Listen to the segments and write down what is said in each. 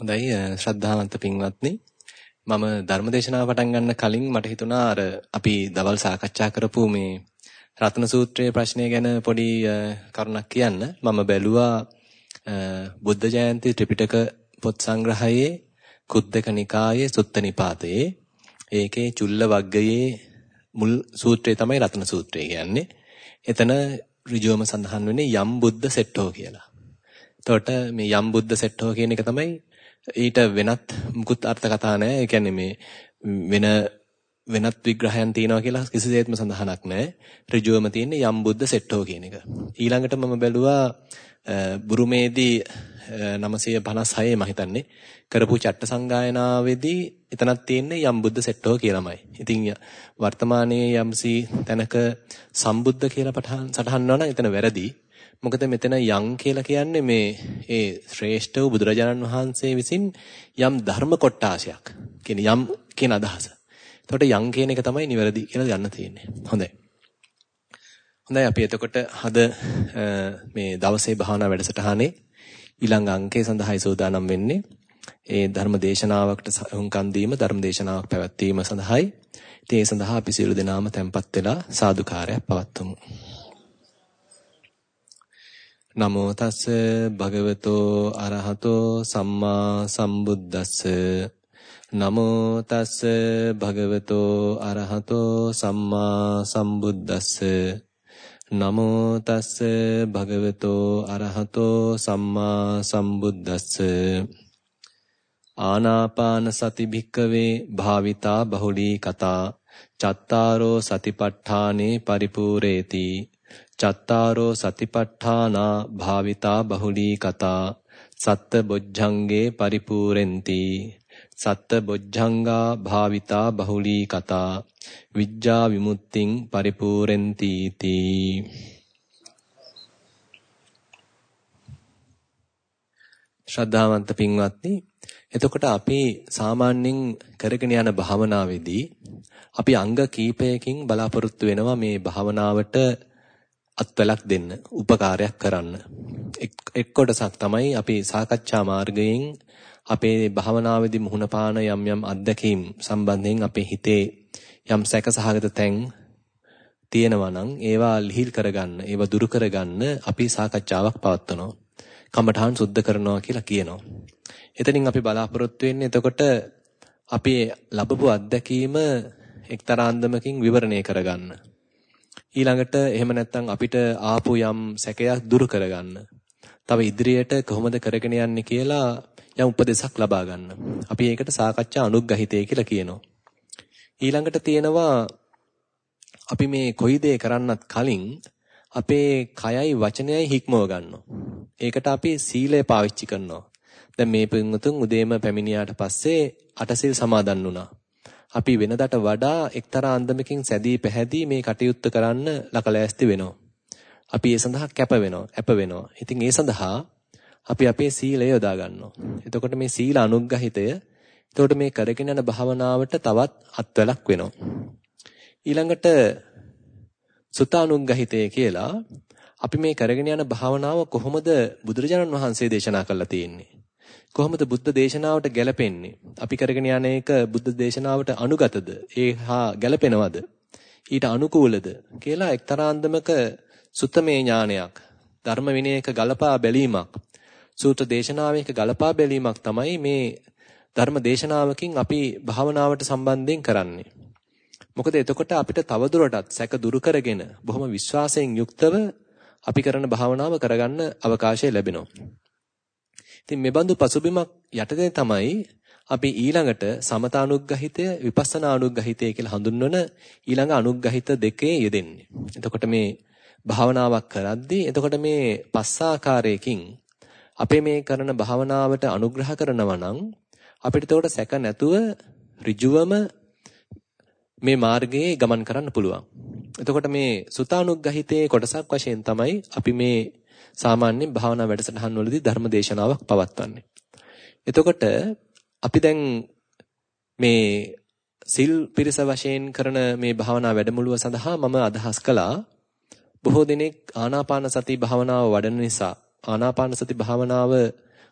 හොඳයි ශ්‍රද්ධාවන්ත පින්වත්නි මම ධර්මදේශනාව පටන් ගන්න කලින් මට හිතුණා අර අපි දවල් සාකච්ඡා කරපු මේ රත්න සූත්‍රයේ ප්‍රශ්නය ගැන පොඩි කරුණක් කියන්න මම බැලුවා බුද්ධ ජයන්ති ත්‍රිපිටක පොත් සංග්‍රහයේ කුද්දක නිකායේ සුත්ත නිපාතයේ ඒකේ චුල්ල වග්ගයේ මුල් සූත්‍රය තමයි රත්න සූත්‍රය කියන්නේ. එතන ඍජුවම සඳහන් වෙන්නේ යම් බුද්ධ සෙට්ටෝ කියලා. එතකොට මේ යම් බුද්ධ සෙට්ටෝ කියන එක තමයි ඊට වෙනත් මුකුත් අර්ථ කතා නැහැ. ඒ කියන්නේ මේ වෙන වෙනත් විග්‍රහයන් තියනවා කියලා කිසිසේත්ම සඳහනක් නැහැ. ඍජුවම තියෙන්නේ යම් බුද්ධ සෙට්ටෝ කියන එක. ඊළඟට මම බැලුවා බුරුමේදී 956 මම හිතන්නේ කරපු චට්ට සංගායනාවේදී එතනක් තියෙන්නේ යම් බුද්ධ සෙට්ටෝ කියලාමයි. ඉතින් වර්තමානයේ යම්සි තැනක සම්බුද්ධ කියලා පටහන් සටහන් නම් එතන වැරදි. මොකද මෙතන යම් කියලා කියන්නේ මේ ඒ ශ්‍රේෂ්ඨ වූ බුදුරජාණන් වහන්සේ විසින් යම් ධර්ම කොටාශයක් කියන යම් කියන අදහස. එතකොට යම් කියන එක තමයි නිවැරදි කියලා ගන්න තියෙන්නේ. හොඳයි. හොඳයි අපි එතකොට අද මේ දවසේ භාවනා වැඩසටහනේ ඊළඟ අංකය සඳහායි සූදානම් වෙන්නේ. ඒ ධර්ම දේශනාවකට හුම්කන් දීම ධර්ම දේශනාවක් පැවැත්වීම සඳහායි. ඉතින් ඒ සඳහා අපි සියලු දෙනාම tempත් වෙලා සාදුකාරයක් පවත්වමු. නමෝ තස්ස භගවතෝ අරහතෝ සම්මා සම්බුද්දස්ස. නමෝ තස්ස භගවතෝ අරහතෝ සම්මා සම්බුද්දස්ස. නමෝ තස්ස භගවතෝ අරහතෝ සම්මා සම්බුද්දස්ස. ආනාපාන සති භික්කවේ භාවිතා බහුලී කතා. චත්තාරෝ සතිපට්ඨානේ පරිපූරේති චත්තාරෝ සතිපට්ඨානා භාවිතා බහුලී කතා සත්ත බොජ්ජංගේ පරිපූරෙන්ති සත්ත බොජ්ජංගා භාවිතා බහුලී කතා විඥා විමුක්තිං පරිපූරෙන්ති තී ශ්‍රද්ධාවන්ත පින්වත්නි එතකොට අපි සාමාන්‍යයෙන් කරගෙන යන භාවනාවේදී අපි අංග කීපයකින් බලාපොරොත්තු වෙනවා මේ භාවනාවට අත්වලක් දෙන්න, උපකාරයක් කරන්න. එක් කොටසක් තමයි අපි සාකච්ඡා මාර්ගයෙන් අපේ භාවනාවේදී මුහුණ පාන යම් යම් අත්දැකීම් සම්බන්ධයෙන් අපේ හිතේ යම් සැකසහගත තැන් තියෙනවා නම් ඒවා ලිහිල් කරගන්න, ඒවා දුරු කරගන්න අපි සාකච්ඡාවක් පවත්වනවා. කමඨාන් සුද්ධ කරනවා කියලා කියනවා. එතනින් අපි බලාපොරොත්තු වෙන්නේ එතකොට අපි ලැබපු අත්දැකීම එක්තරා අන්දමකින් විවරණය කරගන්න. ඊළඟට එහෙම නැත්නම් අපිට ආපු යම් සැකයක් දුරු කරගන්න. තව ඉදිරියට කොහොමද කරගෙන යන්නේ කියලා යම් උපදෙසක් ලබා ගන්න. අපි ඒකට සාකච්ඡා අනුග්‍රහිතය කියලා කියනවා. ඊළඟට තියෙනවා අපි මේ කොයි දේ කරන්නත් කලින් අපේ කයයි වචනයයි හික්මව ගන්නවා. ඒකට අපි සීලය පාවිච්චි කරනවා. දැන් මේ පින්වතුන් උදේම පැමිණියාට පස්සේ අටසිල් සමාදන් වුණා. අපි වෙනදාට වඩා එක්තරා අන්දමකින් සැදී පැහැදී මේ කටයුත්ත කරන්න ලකලෑස්ති වෙනවා. අපි ඒ සඳහා කැප වෙනවා, අප වෙනවා. ඉතින් ඒ සඳහා අපි අපේ සීලය යොදා ගන්නවා. එතකොට මේ සීල අනුග්‍රහිතය එතකොට මේ කරගෙන යන භාවනාවට තවත් අත්වලක් වෙනවා. ඊළඟට සුතානුග්‍රහිතය කියලා අපි මේ කරගෙන යන භාවනාව කොහොමද බුදුරජාණන් වහන්සේ දේශනා කරලා තියෙන්නේ? කොහොමද බුද්ධ දේශනාවට ගැලපෙන්නේ? අපි කරගෙන යන එක බුද්ධ දේශනාවට අනුගතද? ඒ හා ගැලපෙනවද? ඊට අනුකූලද කියලා එක්තරා අන්දමක සුත්තමේ ඥානයක් ධර්ම විනයක ගලපා බැලීමක් සූත්‍ර දේශනාවක ගලපා බැලීමක් තමයි මේ ධර්ම දේශනාවකින් අපි භාවනාවට සම්බන්ධයෙන් කරන්නේ. මොකද එතකොට අපිට තවදුරටත් සැක දුරු කරගෙන බොහොම විශ්වාසයෙන් යුක්තව අපි කරන භාවනාව කරගන්න අවකාශය ලැබෙනවා. ඉතින් මේ බඳු පසුබිමක් යටතේ තමයි අපි ඊළඟට සමතානුග්‍රහිතය විපස්සනානුග්‍රහිතය කියලා හඳුන්වන ඊළඟ අනුග්‍රහිත දෙකේ යෙදෙන්නේ. එතකොට මේ භාවනාවක් කරද්දී එතකොට මේ පස්සාකාරයකින් අපේ මේ කරන භාවනාවට අනුග්‍රහ කරනවා නම් අපිට එතකොට සැක නැතුව ඍජුවම මේ මාර්ගයේ ගමන් කරන්න පුළුවන්. එතකොට මේ සුතානුග්‍රහිතේ කොටසක් වශයෙන් තමයි අපි මේ සාමාන්‍යයෙන් භාවනා වැඩසටහන් වලදී ධර්ම දේශනාවක් පවත්වන්නේ. එතකොට අපි දැන් මේ සිල් පිරිස වශයෙන් කරන මේ භාවනා වැඩමුළුව සඳහා මම අදහස් කළා බොහෝ දෙනෙක් ආනාපාන සති භාවනාව වඩන නිසා ආනාපාන සති භාවනාව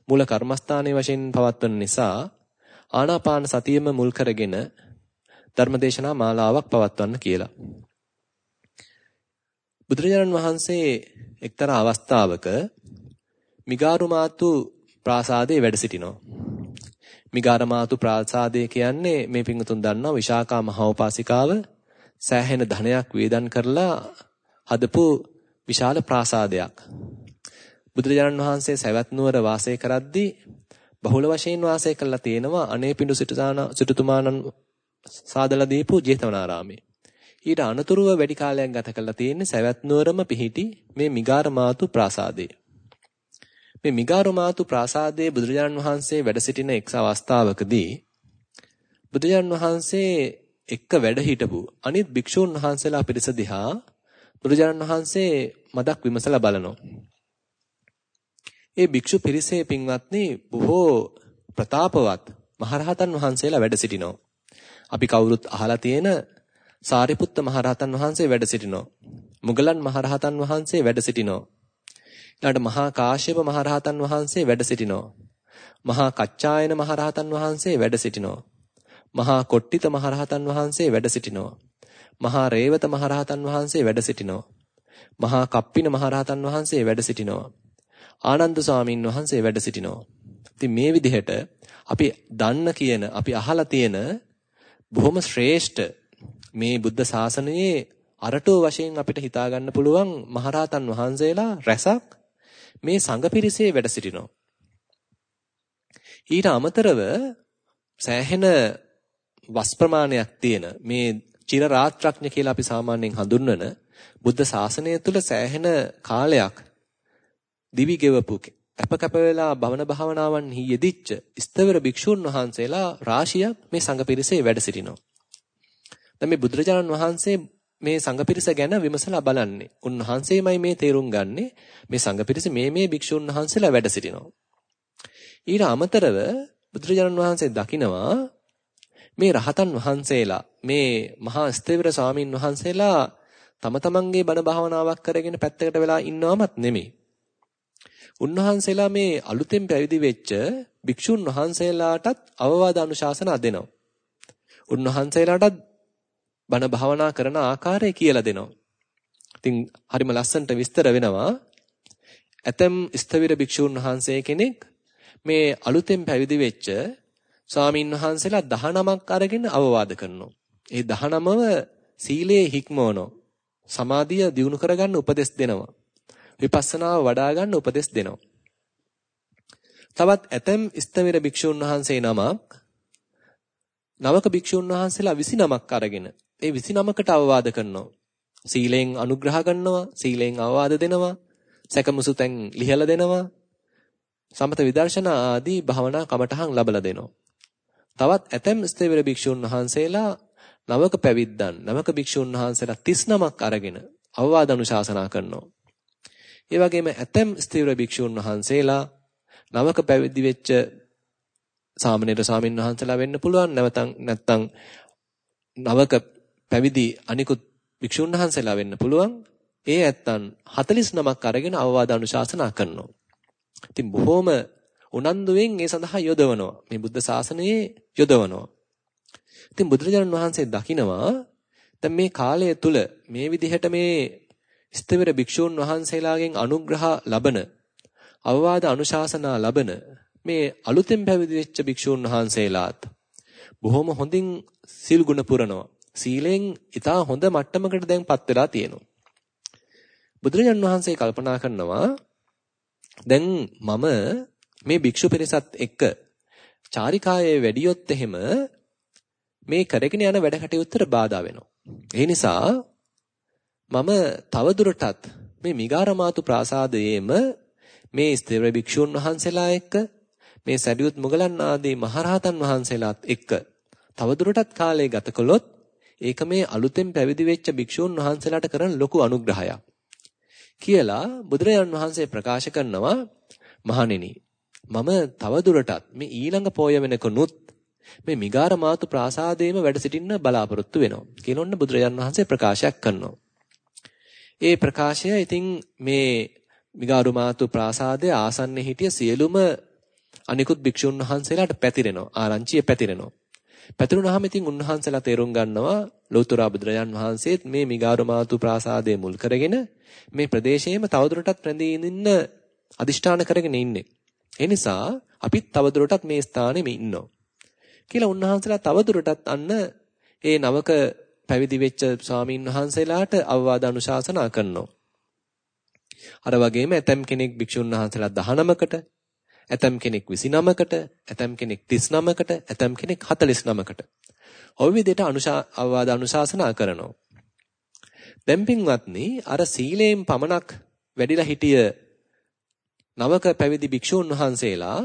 මූල කර්මස්ථානයේ වශයෙන් පවත්වන නිසා ආනාපාන සතියෙම මුල් කරගෙන ධර්මදේශනා මාලාවක් පවත්වන්න කියලා. බුදුරජාණන් වහන්සේ එක්තරා අවස්ථාවක මිගාරුමාතු ප්‍රාසාදයේ වැඩ සිටිනවා. මිගාරමාතු ප්‍රාසාදය කියන්නේ මේ පිංගුතුන් දන්නවා විශාකා මහෝපාසිකාව සෑහෙන ධනයක් වේදන් කරලා හදපු විශාල ප්‍රාසාදයක්. බුදුරජාණන් වහන්සේ සවැත් නුවර වාසය කරද්දී බහුල වශයෙන් වාසය කළා තියෙනවා අනේපිඬු සිටුතුමාණන් සාදලා දීපු ජේතවනාරාමේ. ඊට අනතුරුව වැඩි කාලයක් ගත කරලා තියෙන්නේ සවැත් නුවරම පිහිටි මේ මිගාරමාතු ප්‍රාසාදයේ. මේ මිගාරමාතු ප්‍රාසාදයේ බුදුරජාණන් වහන්සේ වැඩ සිටින එක් අවස්ථාවකදී බුදුරජාණන් වහන්සේ එක්ක වැඩ හිටපු අනිත් භික්ෂූන් වහන්සේලා පිරිස දිහා බුදුරජාණන් වහන්සේ මදක් විමසලා බලනවා. ඒ භික්ෂු පිරිසේ පින්වත්නි බොහෝ ප්‍රතාපවත් මහරහතන් වහන්සේලා වැඩ සිටිනවා. අපි කවුරුත් අහලා තියෙන සාරිපුත්ත මහරහතන් වහන්සේ වැඩ සිටිනවා. මුගලන් මහරහතන් වහන්සේ වැඩ සිටිනවා. ඊළඟට මහා කාශ්‍යප මහරහතන් වහන්සේ වැඩ සිටිනවා. මහා කච්චායන මහරහතන් වහන්සේ වැඩ සිටිනවා. මහා කොට්ටිත මහරහතන් වහන්සේ වැඩ සිටිනවා. මහා රේවත මහරහතන් වහන්සේ වැඩ සිටිනවා. මහා කප්පින මහරහතන් වහන්සේ වැඩ සිටිනවා. ආනන්ද ස්වාමීන් වහන්සේ වැඩ සිටිනවා. ඉතින් මේ විදිහට අපි දන්න කියන අපි අහලා තියෙන බොහොම ශ්‍රේෂ්ඨ මේ බුද්ධ ශාසනයේ අරටෝ වශයෙන් අපිට හිතා ගන්න පුළුවන් මහරහතන් වහන්සේලා රැසක් මේ සංඝ පිරිසේ වැඩ සිටිනවා. ඊට අමතරව සෑහෙන වස් ප්‍රමාණයක් තියෙන මේ චිර රාත්‍රඥ කියලා අපි සාමාන්‍යයෙන් හඳුන්වන බුද්ධ ශාසනය තුල සෑහෙන කාලයක් දිවි ගෙවපු අපකප වෙලා භවන භාවනාවන් යෙදිච්ච ස්තවර භික්ෂුන් වහන්සේලා රාශියක් මේ සංඝ පිරිසේ වැඩ සිටිනවා. දැන් මේ බුදුරජාණන් වහන්සේ මේ සංඝ පිරිස ගැන විමසලා බලන්නේ. උන්වහන්සේමයි මේ තේරුම් ගන්නේ මේ සංඝ පිරිස මේ මේ භික්ෂුන් වහන්සේලා වැඩ සිටිනවා. ඊට අමතරව බුදුරජාණන් වහන්සේ දකිනවා මේ රහතන් වහන්සේලා මේ මහා ස්තේවර ස්වාමින් වහන්සේලා තම තමන්ගේ බණ භාවනාවක් කරගෙන පැත්තකට වෙලා ඉන්නවමත් නෙමෙයි. උන්වහන්සේලා මේ අලුතෙන් පැවිදි වෙච්ච භික්ෂුන් වහන්සේලාටත් අවවාද අනුශාසනා දෙනවා. උන්වහන්සේලාටත් බණ භාවනා කරන ආකාරය කියලා දෙනවා. ඉතින් හරිම ලස්සනට විස්තර වෙනවා. ඇතම් ස්ථවිර භික්ෂුන් වහන්සේ කෙනෙක් මේ අලුතෙන් පැවිදි වෙච්ච ස්වාමින් වහන්සේලා 19ක් අරගෙන අවවාද කරනවා. ඒ 19ව සීලයේ හික්මවනවා. සමාධිය දියුණු කරගන්න උපදෙස් දෙනවා. විපස්සනාව වඩා ගන්න උපදෙස් දෙනවා. තවත් ඇතම් ස්ථවිර භික්ෂුන් වහන්සේ නමක් නවක භික්ෂුන් වහන්සේලා 29ක් අරගෙන ඒ 29කට අවවාද කරනවා. සීලෙන් අනුග්‍රහ ගන්නවා, සීලෙන් අවවාද දෙනවා, සැකමුසුතෙන් ලිහලා දෙනවා. සමත විදර්ශනා ආදී භාවනා කමඨහන් ලබලා දෙනවා. තවත් ඇතැම් ස්ථවිර භික්ෂුන් වහන්සේලා නවක පැවිද්දන් නවක භික්ෂුන් වහන්සේලා 39ක් අරගෙන අවවාද අනුශාසනා කරනවා. ඒ වගේම ඇතැම් ස්ථවිර භික්ෂුන් වහන්සේලා නවක පැවිදි වෙච්ච සාමණේර ස්වාමීන් වහන්සේලා වෙන්න පුළුවන් නැවතන් නැත්තම් නවක පැවිදි අනිකුත් භික්ෂුන් වහන්සේලා වෙන්න පුළුවන්. ඒ ඇත්තන් 49ක් අරගෙන අවවාද අනුශාසනා කරනවා. ඉතින් බොහොම උනන්දුවෙන් ඒ සඳහා යොදවනවා. මේ බුද්ධ ශාසනයේ යොදවනවා. ඉතින් බුදුරජාණන් වහන්සේ දකිනවා දැන් මේ කාලය තුල මේ විදිහට මේ ස්ථවිර භික්ෂූන් වහන්සේලාගෙන් අනුග්‍රහ ලබන අවවාද අනුශාසනා ලබන මේ අලුතෙන් පැවිදි වෙච්ච භික්ෂූන් වහන්සේලාත් බොහොම හොඳින් සිල් ගුණ පුරනවා. සීලෙන් ඊටා හොඳ මට්ටමකට දැන්පත් වෙලා තියෙනවා. බුදුරජාන් වහන්සේ කල්පනා කරනවා දැන් මම මේ භික්ෂු පිරිසත් එක්ක චාරිකායේ වැඩියොත් එහෙම මේ කරගෙන යන වැඩ කටයුත්තට බාධා වෙනවා. ඒ නිසා මම තවදුරටත් මේ මිගාරමාතු ප්‍රාසාදයේම මේ ස්ථිර භික්ෂුන් වහන්සේලා එක්ක මේ සරියුත් මුගලන් ආදී මහරහතන් වහන්සේලාත් එක්ක තවදුරටත් කාලය ගත කළොත් ඒක මේ අලුතෙන් පැවිදි වෙච්ච භික්ෂූන් වහන්සේලාට කරන ලොකු අනුග්‍රහයක් කියලා බුදුරජාණන් වහන්සේ ප්‍රකාශ කරනවා මහණෙනි මම තවදුරටත් මේ ඊළඟ පෝය වෙනකනුත් මේ මිගාර මාතු ප්‍රාසාදයේම වැඩ සිටින්න බලාපොරොත්තු වෙනවා කියලා ඔන්න බුදුරජාණන් වහන්සේ ප්‍රකාශයක් කරනවා. ඒ ප්‍රකාශය ඉතින් මේ මිගාරු මාතු ප්‍රාසාදයේ ආසන්නයේ හිටිය සියලුම අනිකුත් භික්ෂුන් වහන්සේලාට පැතිරෙනවා. ආරංචිය පැතිරෙනවා. පැතිරුණාම ඉතින් උන්වහන්සේලා තේරුම් ගන්නවා ලෞතර බුදුරජාන් වහන්සේත් මේ මිගාරු මාතු ප්‍රාසාදයේ මුල් කරගෙන මේ ප්‍රදේශයේම තවදුරටත් රැඳී ඉන්න අදිෂ්ඨාන කරගෙන ඉන්නේ. ඒ නිසා අපිත් තවදුරටත් මේ ස්ථානෙම ඉන්නවා. කියලා උන්වහන්සේලා තවදුරටත් අන්න ඒ නවක පැවිදි වෙච්ච ස්වාමීන් වහන්සේලාට අවවාද අනුශාසනා කරනවා. අර වගේම ඇතම් කෙනෙක් භික්ෂුන් වහන්සේලා 19කට ඇතම් කෙනෙක් 29කට, ඇතම් කෙනෙක් 39කට, ඇතම් කෙනෙක් 49කට. ඔය විදිහට අනුශා අවවාද අනුශාසනා කරනවා. දැන් පින්වත්නි අර සීලයෙන් පමණක් වැඩිලා හිටිය නවක පැවිදි භික්ෂූන් වහන්සේලා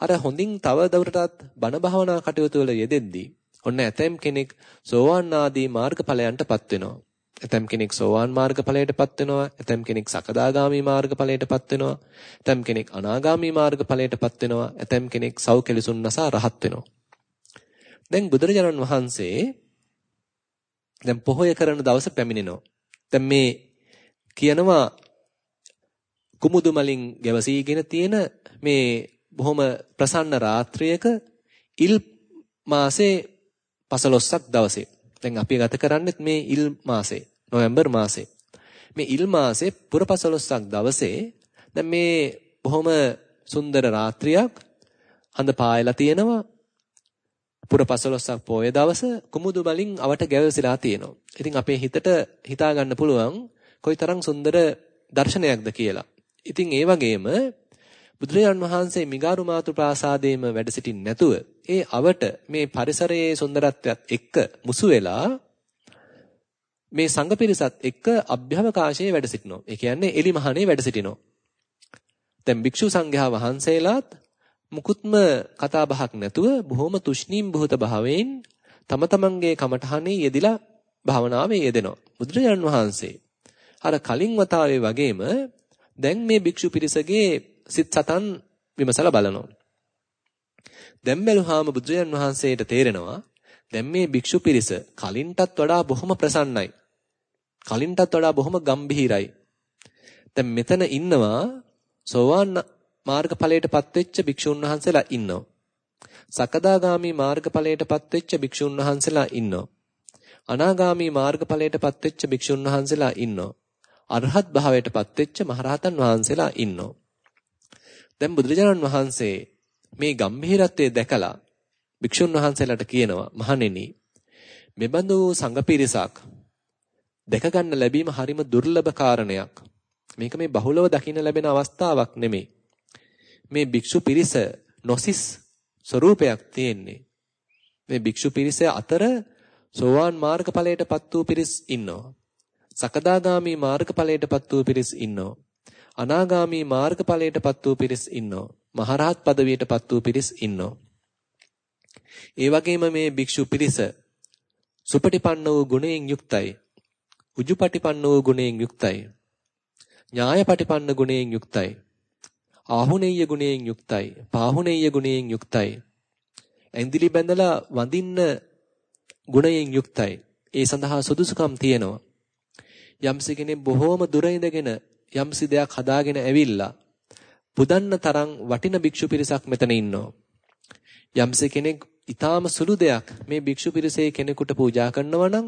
අර හොඳින් තව දවරටත් බණ භාවනා කටයුතු වල යෙදෙද්දී ඔන්න ඇතම් කෙනෙක් සෝවාන් ආදී මාර්ගඵලයන්ටපත් වෙනවා. ඇතම් කෙනෙක් සෝවාන් මාර්ගඵලයටපත් වෙනවා. ඇතම් කෙනෙක් සකදාගාමි මාර්ගඵලයටපත් වෙනවා. ඇතම් කෙනෙක් අනාගාමි මාර්ගඵලයටපත් වෙනවා. ඇතම් කෙනෙක් සව් කෙලසුන් නසා රහත් වෙනවා. දැන් බුදුරජාණන් වහන්සේ දැන් පොහොය කරන දවස පැමිණෙනවා. දැන් මේ කියනවා කුමුදු මලින් ගැවසීගෙන තියෙන මේ බොහොම ප්‍රසන්න රාත්‍රියක ඉල් මාසේ 15ක් දවසේ දැන් අපි ගත කරන්නේත් මේ ඉල් මාසේ නොවැම්බර් මාසේ. මේ ඉල් මාසේ පුරපසළොස්වක දවසේ දැන් මේ බොහොම සුන්දර රාත්‍රියක් හඳ පායලා තියෙනවා. පුරපසළොස්වක පොය දවස කුමුදු බලින් අවට ගැවසිලා තියෙනවා. ඉතින් අපේ හිතට හිතා ගන්න පුළුවන් කොයිතරම් සුන්දර දර්ශනයක්ද කියලා. ඉතින් ඒ වගේම බුදුරජාන් වහන්සේ මිගාරු මාතු ප්‍රාසාදයේම වැඩ සිටින් නැතුව ඒ අවට මේ පරිසරයේ සුන්දරත්වයත් එක්ක මුසු වෙලා මේ සංඝ පිරිසත් එක්ක අභ්‍යවකාශයේ වැඩ සිටිනවා. ඒ කියන්නේ එලිමහනේ වැඩ සිටිනවා. දැන් භික්ෂු සංඝයා වහන්සේලාත් මුකුත්ම කතා බහක් නැතුව බොහොම තුෂ්ණීම් බුහත භාවයෙන් තම තමන්ගේ කමඨහනේ යෙදිලා භාවනාවේ යෙදෙනවා. බුදුරජාණන් වහන්සේ අර කලින් වතාවේ වගේම දැන් මේ භික්ෂු පිරිසගේ සිත් සතන් විමසලා බලනවා. දැන් බැලුවාම බුදුරජාන් වහන්සේට තේරෙනවා දැන් මේ භික්ෂු පිරිස කලින්ටත් වඩා බොහොම ප්‍රසන්නයි. කලින්ටත් වඩා බොහොම ගම්භීරයි. දැන් මෙතන ඉන්නවා සෝවාන් මාර්ගඵලයටපත් වෙච්ච භික්ෂුන් වහන්සේලා ඉන්නවා. සකදාගාමි මාර්ගඵලයටපත් වෙච්ච භික්ෂුන් වහන්සේලා ඉන්නවා. අනාගාමි මාර්ගඵලයටපත් වෙච්ච භික්ෂුන් වහන්සේලා ඉන්නවා. අරහත් භාවයටපත් වෙච්ච මහරහතන් වහන්සේලා ඉන්නවා. දැන් බුදුරජාණන් වහන්සේ මේ ගම්භීරත්වයේ දැකලා භික්ෂුන් වහන්සේලාට කියනවා මහණෙනි මෙබඳු සංඝ පිරිසක් දැක ගන්න ලැබීම හරිම දුර්ලභ කාරණයක්. මේක මේ බහුලව දකින්න ලැබෙන අවස්ථාවක් නෙමෙයි. මේ භික්ෂු පිරිස නොසිස් ස්වરૂපයක් තියෙන්නේ. මේ භික්ෂු පිරිස අතර සෝවාන් මාර්ගඵලයටපත් වූ පිරිස් ඉන්නවා. සකදාගාමි මාර්ගඵලයටපත් වූ පිරිස් ඉන්නවා. අනාගාමී මාර්ගඵලයටපත් වූ පිරිස් ඉන්නවා. මහරහත් පදවියටපත් වූ පිරිස් ඉන්නවා. ඒ වගේම මේ භික්ෂු පිරිස සුපටිපන්න වූ ගුණයෙන් යුක්තයි. උජුපටිපන්න වූ ගුණයෙන් යුක්තයි. ඥායපටිපන්න ගුණයෙන් යුක්තයි. ආහුනේය ගුණයෙන් යුක්තයි. පාහුනේය ගුණයෙන් යුක්තයි. ඇඳිලි බැඳලා වඳින්න ගුණයෙන් යුක්තයි. ඒ සඳහා සුදුසුකම් තියෙනවා. යම්ස කෙනෙක් බොහෝම දුර ඉඳගෙන යම්සි දෙයක් හදාගෙන ඇවිල්ලා පුදන්න තරම් වටින භික්ෂු පිරිසක් මෙතන ඉන්නවා. යම්ස කෙනෙක් ඊටාම සුළු දෙයක් මේ භික්ෂු පිරිසේ කෙනෙකුට පූජා කරනවා නම්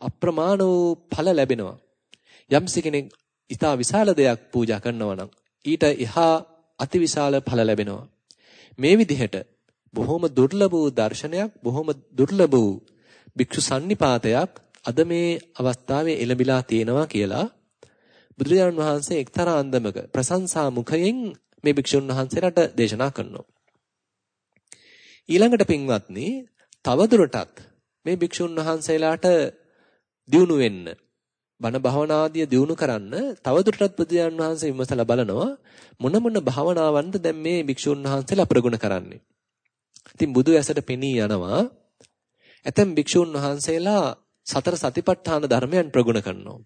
අප්‍රමාණ වූ ඵල ලැබෙනවා. යම්ස කෙනෙක් ඊටා විශාල දෙයක් පූජා කරනවා නම් ඊට එහා අතිවිශාල ඵල ලැබෙනවා. මේ විදිහට බොහොම දුර්ලභ වූ දර්ශනයක් බොහොම දුර්ලභ වූ භික්ෂු සන්නිපාතයක් අද මේ අවස්ථාවේ එළඹිලා තියෙනවා කියලා බුදුරජාණන් වහන්සේ එක්තරා අන්දමක ප්‍රශංසා මුඛයෙන් මේ භික්ෂුන් වහන්සේලාට දේශනා කරනවා. ඊළඟට පින්වත්නි තවදුරටත් මේ භික්ෂුන් වහන්සේලාට දියුණු වෙන්න බණ භාවනාදිය දියුණු කරන්න තවදුරටත් බුදුරජාණන් වහන්සේ විමසලා බලනවා මොන මොන භාවනාවන්ද දැන් මේ භික්ෂුන් වහන්සේලා ප්‍රගුණ කරන්නේ. ඉතින් බුදු ඇසට පෙනී යනවා ඇතැම් භික්ෂුන් වහන්සේලා සතර සතිපට්ඨාන ධර්මයන් ප්‍රගුණ කරනවා.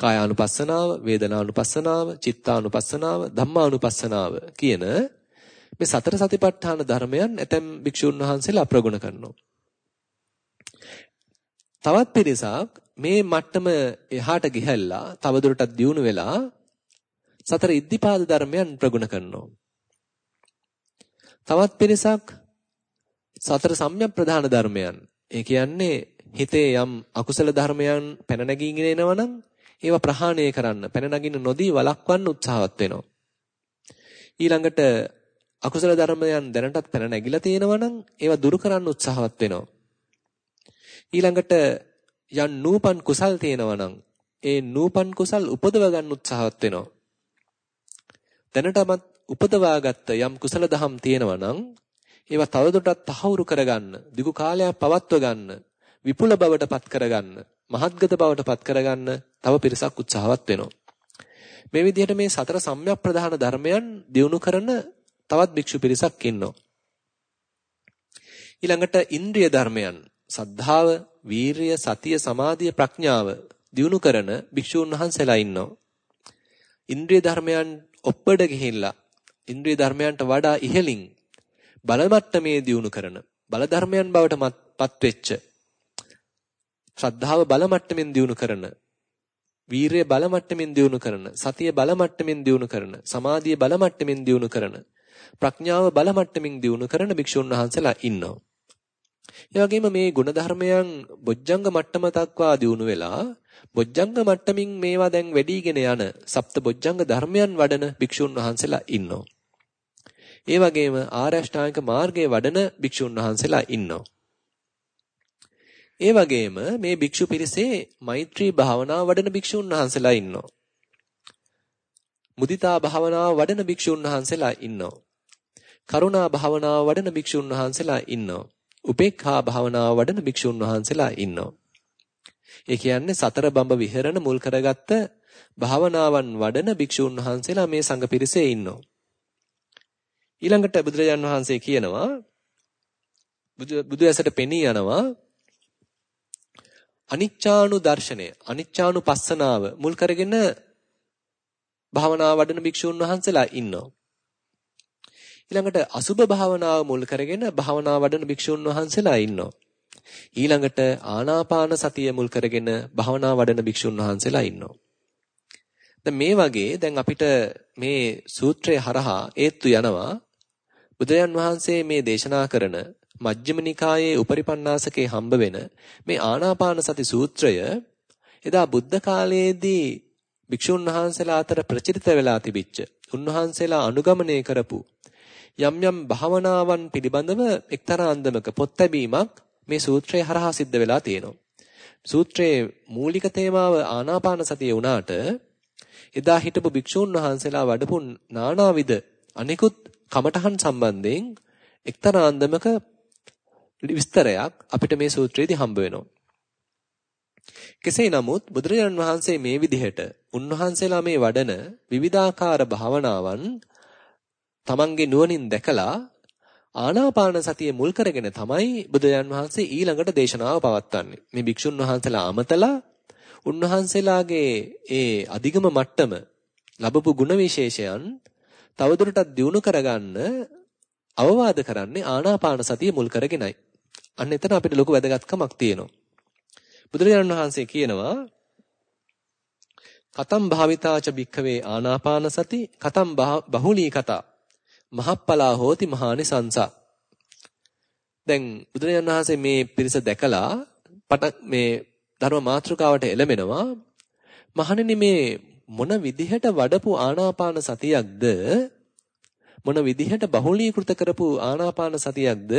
කායානුපස්සනාව, වේදනානුපස්සනාව, චිත්තානුපස්සනාව, ධම්මානුපස්සනාව කියන මේ සතර සතිපට්ඨාන ධර්මයන් ඇතැම් භික්ෂුන් වහන්සේලා ප්‍රගුණ කරනවා. තවත් පිරිසක් මේ මට්ටම එහාට ගිහැල්ලා තවදුරටත් දියුණු වෙලා සතර ඉද්ධිපාද ධර්මයන් ප්‍රගුණ කරනවා. තවත් පිරිසක් සතර සම්‍යක් ප්‍රධාන ධර්මයන්. ඒ කියන්නේ හිතේ යම් අකුසල ධර්මයන් පැන නැගීගෙන එනවනම් ඒවා ප්‍රහාණය කරන්න පැන නගින්න නොදී වළක්වන්න උත්සාහවත් වෙනවා. ඊළඟට අකුසල ධර්මයන් දැනටත් පැන නැගිලා තියෙනවනම් ඒවා දුරු කරන්න උත්සාහවත් වෙනවා. ඊළඟට යම් නූපන් කුසල් තියෙනවනම් ඒ නූපන් කුසල් උපදව ගන්න උත්සාහවත් වෙනවා. දැනටමත් උපදවාගත්ත යම් කුසල දහම් තියෙනවනම් ඒවා තවදුරටත් තහවුරු කරගන්න, දිගු කාලයක් පවත්ව ගන්න, විපුල බවට පත් කරගන්න, මහත්ගත බවට පත් කරගන්න තව පිරිසක් උත්සාහවත් වෙනවා. මේ විදිහට මේ සතර සම්‍යක් ප්‍රධාන ධර්මයන් දියුණු කරන තවත් භික්ෂු පිරිසක් ඉන්නවා. ඊළඟට ඉන්ද්‍රිය ධර්මයන් සද්ධාව, වීරිය, සතිය, සමාධිය, ප්‍රඥාව දියුණු කරන භික්ෂූන් වහන්සේලා ඉන්නවා. ඉන්ද්‍රිය ධර්මයන් ඔප්පඩ ගිහිල්ලා ඉන්ද්‍රිය ධර්මයන්ට වඩා ඉහළින් බල මට්ටමේ දියුණු කරන බල ධර්මයන් බවට පත් වෙච්ච ශ්‍රද්ධාව බල මට්ටමින් දියුණු කරන වීරිය බල මට්ටමින් දියුණු කරන සතිය බල මට්ටමින් දියුණු කරන සමාධිය බල මට්ටමින් දියුණු කරන ප්‍රඥාව බල මට්ටමින් දියුණු කරන භික්ෂුන් වහන්සේලා ඉන්නවා. ඒ වගේම මේ ගුණධර්මයන් බොජ්ජංග මට්ටම දක්වා දියුණු වෙලා බොජ්ජංග මට්ටමින් මේවා දැන් වැඩිගෙන යන සප්ත බොජ්ජංග ධර්මයන් වඩන භික්ෂුන් වහන්සේලා ඉන්නවා. ඒ වගේම ආරෂ්ඨාංග මාර්ගයේ වඩන භික්ෂුන් වහන්සේලා ඉන්නවා. ඒ වගේම මේ භික්ෂු පිරිසේ මෛත්‍රී භාවනාව වඩන භික්ෂුන් වහන්සේලා ඉන්නවා. මුදිතා භාවනාව වඩන භික්ෂුන් වහන්සේලා ඉන්නවා. කරුණා භාවනාව වඩන භික්ෂුන් වහන්සේලා ඉන්නවා. උපේක්ඛා භාවනාව වඩන භික්ෂුන් වහන්සේලා ඉන්නවා. ඒ කියන්නේ සතර බඹ විහෙරණ මුල් කරගත්ත භාවනාවන් වඩන භික්ෂුන් වහන්සේලා මේ සංඝ පිරිසේ ඉන්නවා. ඊළඟට බුදුරජාන් වහන්සේ කියනවා බුදු ඇසට පෙනී යනවා අනිච්චානු දර්ශනය අනිච්චානු පස්සනාව මුල් කරගෙන භාවනා වඩන භික්ෂුන් වහන්සේලා ඉන්නවා. ඊළඟට අසුබ භාවනාව මුල් කරගෙන භාවනා වඩන භික්ෂුන් වහන්සේලා ඉන්නවා. ඊළඟට ආනාපාන සතිය මුල් කරගෙන භාවනා වඩන භික්ෂුන් වහන්සේලා ඉන්නවා. දැන් මේ වගේ දැන් අපිට මේ සූත්‍රය හරහා ඒත්තු යනවා බුදුයන් වහන්සේ මේ දේශනා කරන මජ්ක්‍ධිම නිකායේ උපරිපන්නාසකේ හම්බ වෙන මේ ආනාපාන සති සූත්‍රය එදා බුද්ධ කාලයේදී භික්ෂුන් වහන්සේලා අතර ප්‍රචලිත වෙලා තිබිච්ච උන්වහන්සේලා අනුගමනය කරපු යම් යම් භාවනාවන් පිළිබඳව එක්තරා අන්දමක පොත් ලැබීමක් මේ සූත්‍රය හරහා සිද්ධ වෙලා තියෙනවා. සූත්‍රයේ මූලික තේමාව ආනාපාන සතිය වුණාට එදා හිටපු භික්ෂූන් වහන්සේලා වඩපු නානාවිද අනිකුත් කමඨහන් සම්බන්ධයෙන් එක්තරා අන්දමක විස්තරයක් අපිට මේ සූත්‍රයේදී හම්බ වෙනවා. කෙසේ නමුත් බුදුරජාණන් වහන්සේ මේ විදිහට උන්වහන්සේලා මේ වඩන විවිධාකාර භාවනාවන් තමන්ගේ නුවණින් දැකලා ආනාපාන සතිය මුල් කරගෙන තමයි බුදුරජාන් වහන්සේ ඊළඟට දේශනාව පවත්වන්නේ. මේ භික්ෂුන් වහන්සේලා අමතලා උන්වහන්සේලාගේ ඒ අධිගම මට්ටම ලැබපු ගුණ විශේෂයන් තවදුරටත් දියුණු කරගන්න අවවාද කරන්නේ ආනාපාන සතිය මුල් කරගෙනයි. අන්න එතන අපිට ලොකු වැදගත්කමක් තියෙනවා. බුදුරජාණන් වහන්සේ කියනවා කතම් භාවිතාච භික්ඛවේ ආනාපාන සති කතම් බහුලී කතා මහප්පලා හෝති මහානි සංසා. දැන් බුදුරජාණන් වහන්සේ මේ පිරිස දැකලා පට මේ ධර්ම මාතෘකාවට එළඹෙනවා. මහණෙනි මේ මොන විදිහට වඩපු ආනාපාන සතියක්ද? මොන විදිහට බහුලීකృత කරපු ආනාපාන සතියක්ද?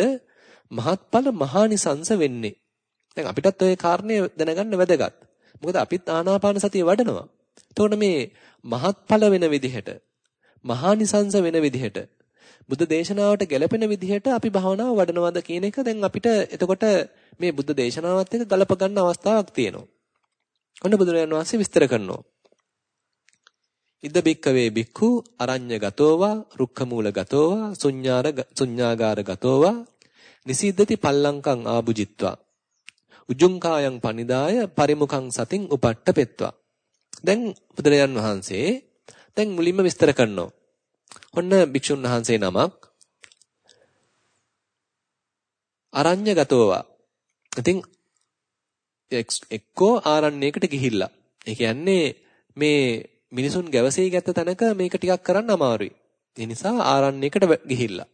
මහත්ඵල මහානිසංස වෙන්නේ දැන් අපිටත් ওই කාරණේ දැනගන්න වැදගත් මොකද අපිත් ආනාපාන සතිය වඩනවා එතකොට මේ මහත්ඵල වෙන විදිහට මහානිසංස වෙන විදිහට බුද්ධ දේශනාවට ගැලපෙන විදිහට අපි භාවනාව වඩනවද කියන එක දැන් අපිට එතකොට මේ බුද්ධ දේශනාවත් එක්ක ගලප ගන්න අවස්ථාවක් තියෙනවා. ඔන්න බුදුරජාණන් වහන්සේ විස්තර කරනවා. ඉද බික්කවේ බික්ඛු අරඤ්‍ය ගතෝවා රුක්ඛ මූල ගතෝවා ශුඤ්ඤාර ශුඤ්ඤාගාර ගතෝවා නිසීද්දති පල්ලංකං ආභුජිත්වා උජුං කායං පනිදාය පරිමුඛං සතින් උපට්ඨපෙත්වා දැන් බුදුරජාන් වහන්සේ දැන් මුලින්ම විස්තර කරනවා ඔන්න භික්ෂුන් වහන්සේ නමක් අරඤ්‍ය ගතෝවා. ඉතින් එක්කෝ ආරණ්‍යයකට ගිහිල්ලා. ඒ කියන්නේ මේ මිනිසුන් ගැවසී ගත්ත තැනක මේක ටිකක් කරන්න අමාරුයි. ඒ නිසා ආරණ්‍යයකට ගිහිල්ලා.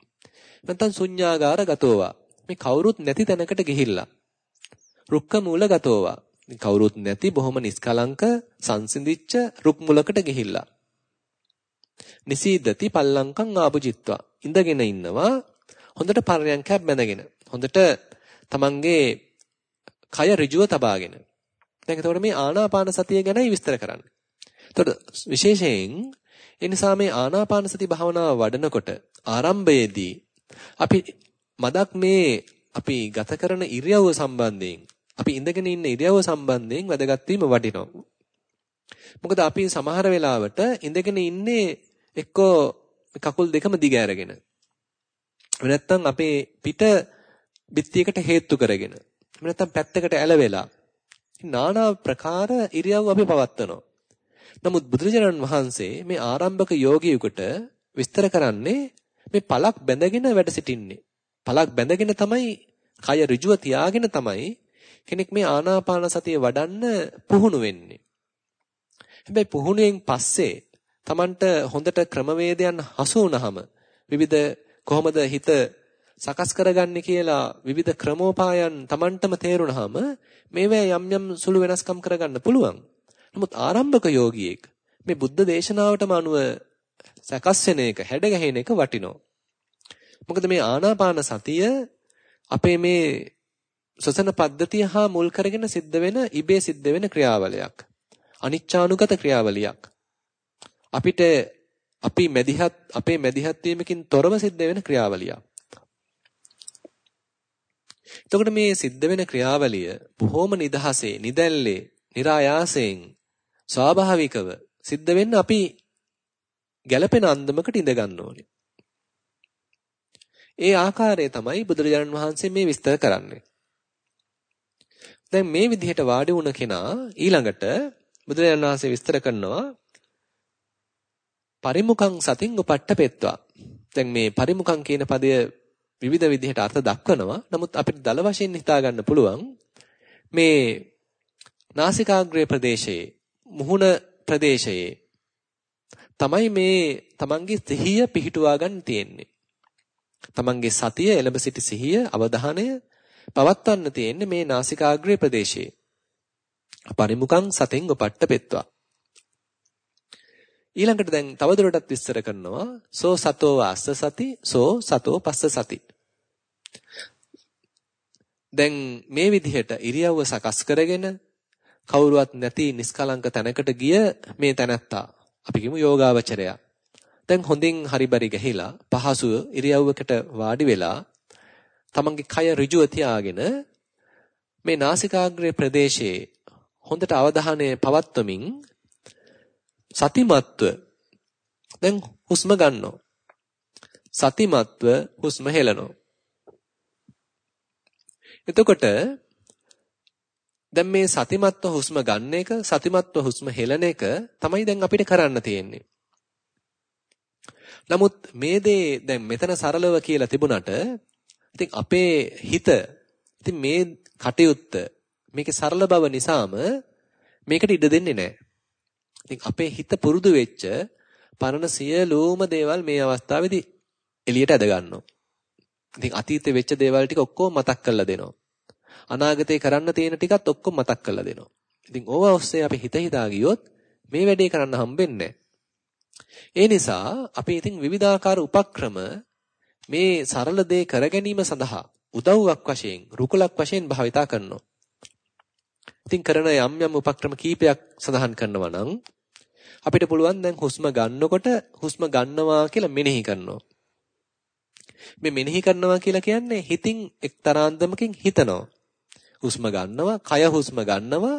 නැත්නම් ශුඤ්ඤාගාර ගතෝවා. මේ කවුරුත් නැති තැනකට ගිහිල්ලා. රුක්ක මූල ගතෝවා. කවුරුත් නැති බොහොම නිස්කලංක සංසිඳිච්ච රුක් මුලකට ගිහිල්ලා. නිසීදති පල්ලංකං ආපුජිත්වා. ඉඳගෙන ඉන්නවා හොඳට පර්යංකයක් බැඳගෙන. හොඳට තමන්ගේ කය ඍජුව තබාගෙන. දැන් එතකොට මේ ආනාපාන සතිය ගැනයි විස්තර කරන්නේ. එතකොට විශේෂයෙන් ඒ නිසා මේ ආනාපාන සති භාවනාව වඩනකොට ආරම්භයේදී අපි මදක් මේ අපි ගත කරන ඉරියව්ව සම්බන්ධයෙන් අපි ඉඳගෙන ඉන්න ඉරියව්ව සම්බන්ධයෙන් වැදගත් වීම වටිනවා. මොකද අපි සමහර වෙලාවට ඉඳගෙන ඉන්නේ එක්කෝ කකුල් දෙකම දිග ඇරගෙන. නැත්තම් අපේ පිට බිත්තියකට හේතු කරගෙන. නැත්තම් පැත්තකට ඇලවෙලා. নানা ප්‍රකාර ඉරියව් අපි පවත්වනවා. නමුත් බුදුරජාණන් වහන්සේ මේ ආරම්භක යෝගියෙකුට විස්තර කරන්නේ මේ පලක් බැඳගෙන වැඩ සිටින්නේ. පලක් බැඳගෙන තමයි කය ඍජුව තියාගෙන තමයි කෙනෙක් මේ ආනාපාන සතිය වඩන්න පුහුණු වෙන්නේ. හැබැයි පුහුණුවෙන් පස්සේ Tamanට හොඳට ක්‍රමවේදයන් හසු වුනහම විවිධ කොහොමද හිත සකස් කරගන්නේ කියලා විවිධ ක්‍රමෝපායන් Tamanටම තේරුණාම මේවැ යම් යම් සුළු වෙනස්කම් කරගන්න පුළුවන්. නමුත් ආරම්භක යෝගියෙක් මේ බුද්ධ දේශනාවටම අනුව සකස් වෙන එක, හැඩ ගැහෙන එක වටිනවා. මොකද මේ ආනාපාන සතිය අපේ මේ සසන පද්ධතිය හා මුල් කරගෙන සිද්ධ වෙන ඉබේ සිද්ධ වෙන ක්‍රියාවලියක්. අනිච්චානුගත ක්‍රියාවලියක්. අපිට අපි මැදිහත් අපේ මැදිහත් වීමකින් තොරව සිද්ධ වෙන ක්‍රියාවලියක්. එතකොට මේ සිද්ධ වෙන ක්‍රියාවලිය බොහොම නිදහසේ, නිදැල්ලේ, નિરાයාසයෙන් ස්වාභාවිකව සිද්ධ වෙන්න අපි ගැළපෙන අන්දමකට ඉඳ ගන්න ඕනේ. ඒ ආකාරය තමයි බුදුරජාණන් වහන්සේ මේ විස්තර කරන්නේ. දැන් මේ විදිහට වාඩි වුණ කෙනා ඊළඟට බුදුරජාණන් වහන්සේ විස්තර කරනවා පරිමුඛං සතින් උපට්ඨපෙත්වා. දැන් මේ පරිමුඛං කියන පදය විවිධ විදිහට අර්ථ දක්වනවා. නමුත් අපිට දල වශයෙන් හිතා ගන්න පුළුවන් මේ නාසිකාග්‍රේ ප්‍රදේශයේ මුහුණ ප්‍රදේශයේ තමයි මේ තමන්ගේ සිහිය පිහිටුවා ගන්න තියෙන්නේ. තමන්ගේ සතිය එළඹ සිටි සිහිය අවධානය පවත්වන්න තියෙන්නේ මේ නාසිකාග්‍රේ ප්‍රදේශයේ. පරිමුඛං සතෙන් උපට්ඨපෙත්වා. ඊළඟට දැන් තවදුරටත් විස්තර කරනවා සෝ සතෝ වාස්ස සති සෝ සතෝ පස්ස සති. දැන් මේ විදිහට ඉරියව්ව සකස් කරගෙන කවුරුවත් නැති නිස්කලංක තැනකට ගිය මේ තැනැත්තා අපි කියමු යෝගාවචරයා. දැන් හොඳින් හරිබරි ගහිලා පහසුව ඉරියව්වකට වාඩි වෙලා තමන්ගේ කය ඍජුව තියාගෙන මේ නාසිකාග්‍රේ ප්‍රදේශයේ හොඳට අවධානය පවත්වමින් සතිමත්ව දැන් හුස්ම ගන්නවා. සතිමත්ව හුස්ම හෙලනවා. එතකොට දැන් මේ සතිමත්ව හුස්ම ගන්න එක සතිමත්ව හුස්ම හෙලන එක තමයි දැන් අපිට කරන්න තියෙන්නේ. නමුත් මේ දේ දැන් මෙතන සරලව කියලා තිබුණට ඉතින් අපේ හිත ඉතින් මේ කටයුත්ත මේකේ සරල බව නිසාම මේකට ඉඩ දෙන්නේ නැහැ. ඉතින් අපේ හිත පුරුදු වෙච්ච පරණ සියලුම දේවල් මේ අවස්ථාවේදී එළියට ඇද ගන්නවා. ඉතින් අතීතේ වෙච්ච දේවල් ටික ඔක්කොම මතක් කරලා දෙනවා. අනාගතේ කරන්න තියෙන ටිකත් ඔක්කොම මතක් කරලා දෙනවා. ඉතින් ඕවා ඔස්සේ අපි හිත හිතා ගියොත් මේ වැඩේ කරන්න හම්බෙන්නේ ඒ නිසා අපි ඉතින් විවිධාකාර උපක්‍රම මේ සරල දේ කර ගැනීම සඳහා උදව්වක් වශයෙන් රුකුලක් වශයෙන් භාවිතා කරනවා. ඉතින් කරන යම් යම් උපක්‍රම කීපයක් සඳහන් කරනවා නම් අපිට පුළුවන් දැන් හුස්ම ගන්නකොට හුස්ම ගන්නවා කියලා මෙනෙහි කරනවා. මේ මෙනෙහි කරනවා කියලා කියන්නේ හිතින් එක්තරාන්දමකින් හිතනවා. හුස්ම ගන්නවා, කය හුස්ම ගන්නවා,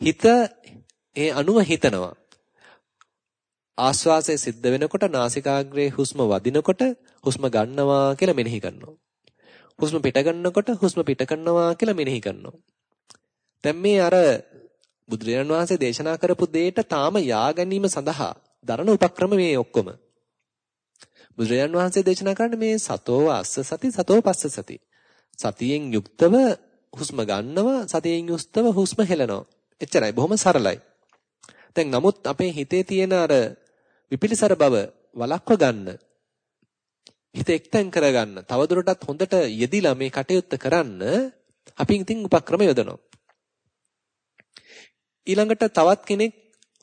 හිත ඒ අනුව හිතනවා. ආශ්වාසය සිද්ධ වෙනකොට නාසිකාග්‍රේ හුස්ම වදිනකොට හුස්ම ගන්නවා කියලා මෙනෙහි කරනවා. හුස්ම පිට ගන්නකොට හුස්ම පිට කරනවා කියලා මෙනෙහි කරනවා. දැන් මේ අර බුදුරජාණන් වහන්සේ දේශනා කරපු දෙයට තාම යා ගැනීම සඳහා දරන උපක්‍රම මේ ඔක්කොම. බුදුරජාණන් වහන්සේ දේශනා කරන්නේ මේ සතෝ අස්ස සති සතෝ පස්ස සති. සතියෙන් යුක්තව හුස්ම ගන්නවා සතියෙන් යුක්තව හුස්ම හෙලනවා. එච්චරයි. බොහොම සරලයි. දැන් නමුත් අපේ හිතේ තියෙන අර විපිලිසර බව වළක්ව ගන්න හිත එක්තෙන් කරගන්න. තවදුරටත් හොඳට යෙදිලා මේ කටයුත්ත කරන්න අපි ඉතින් උපක්‍රම යොදනවා. ඊළඟට තවත් කෙනෙක්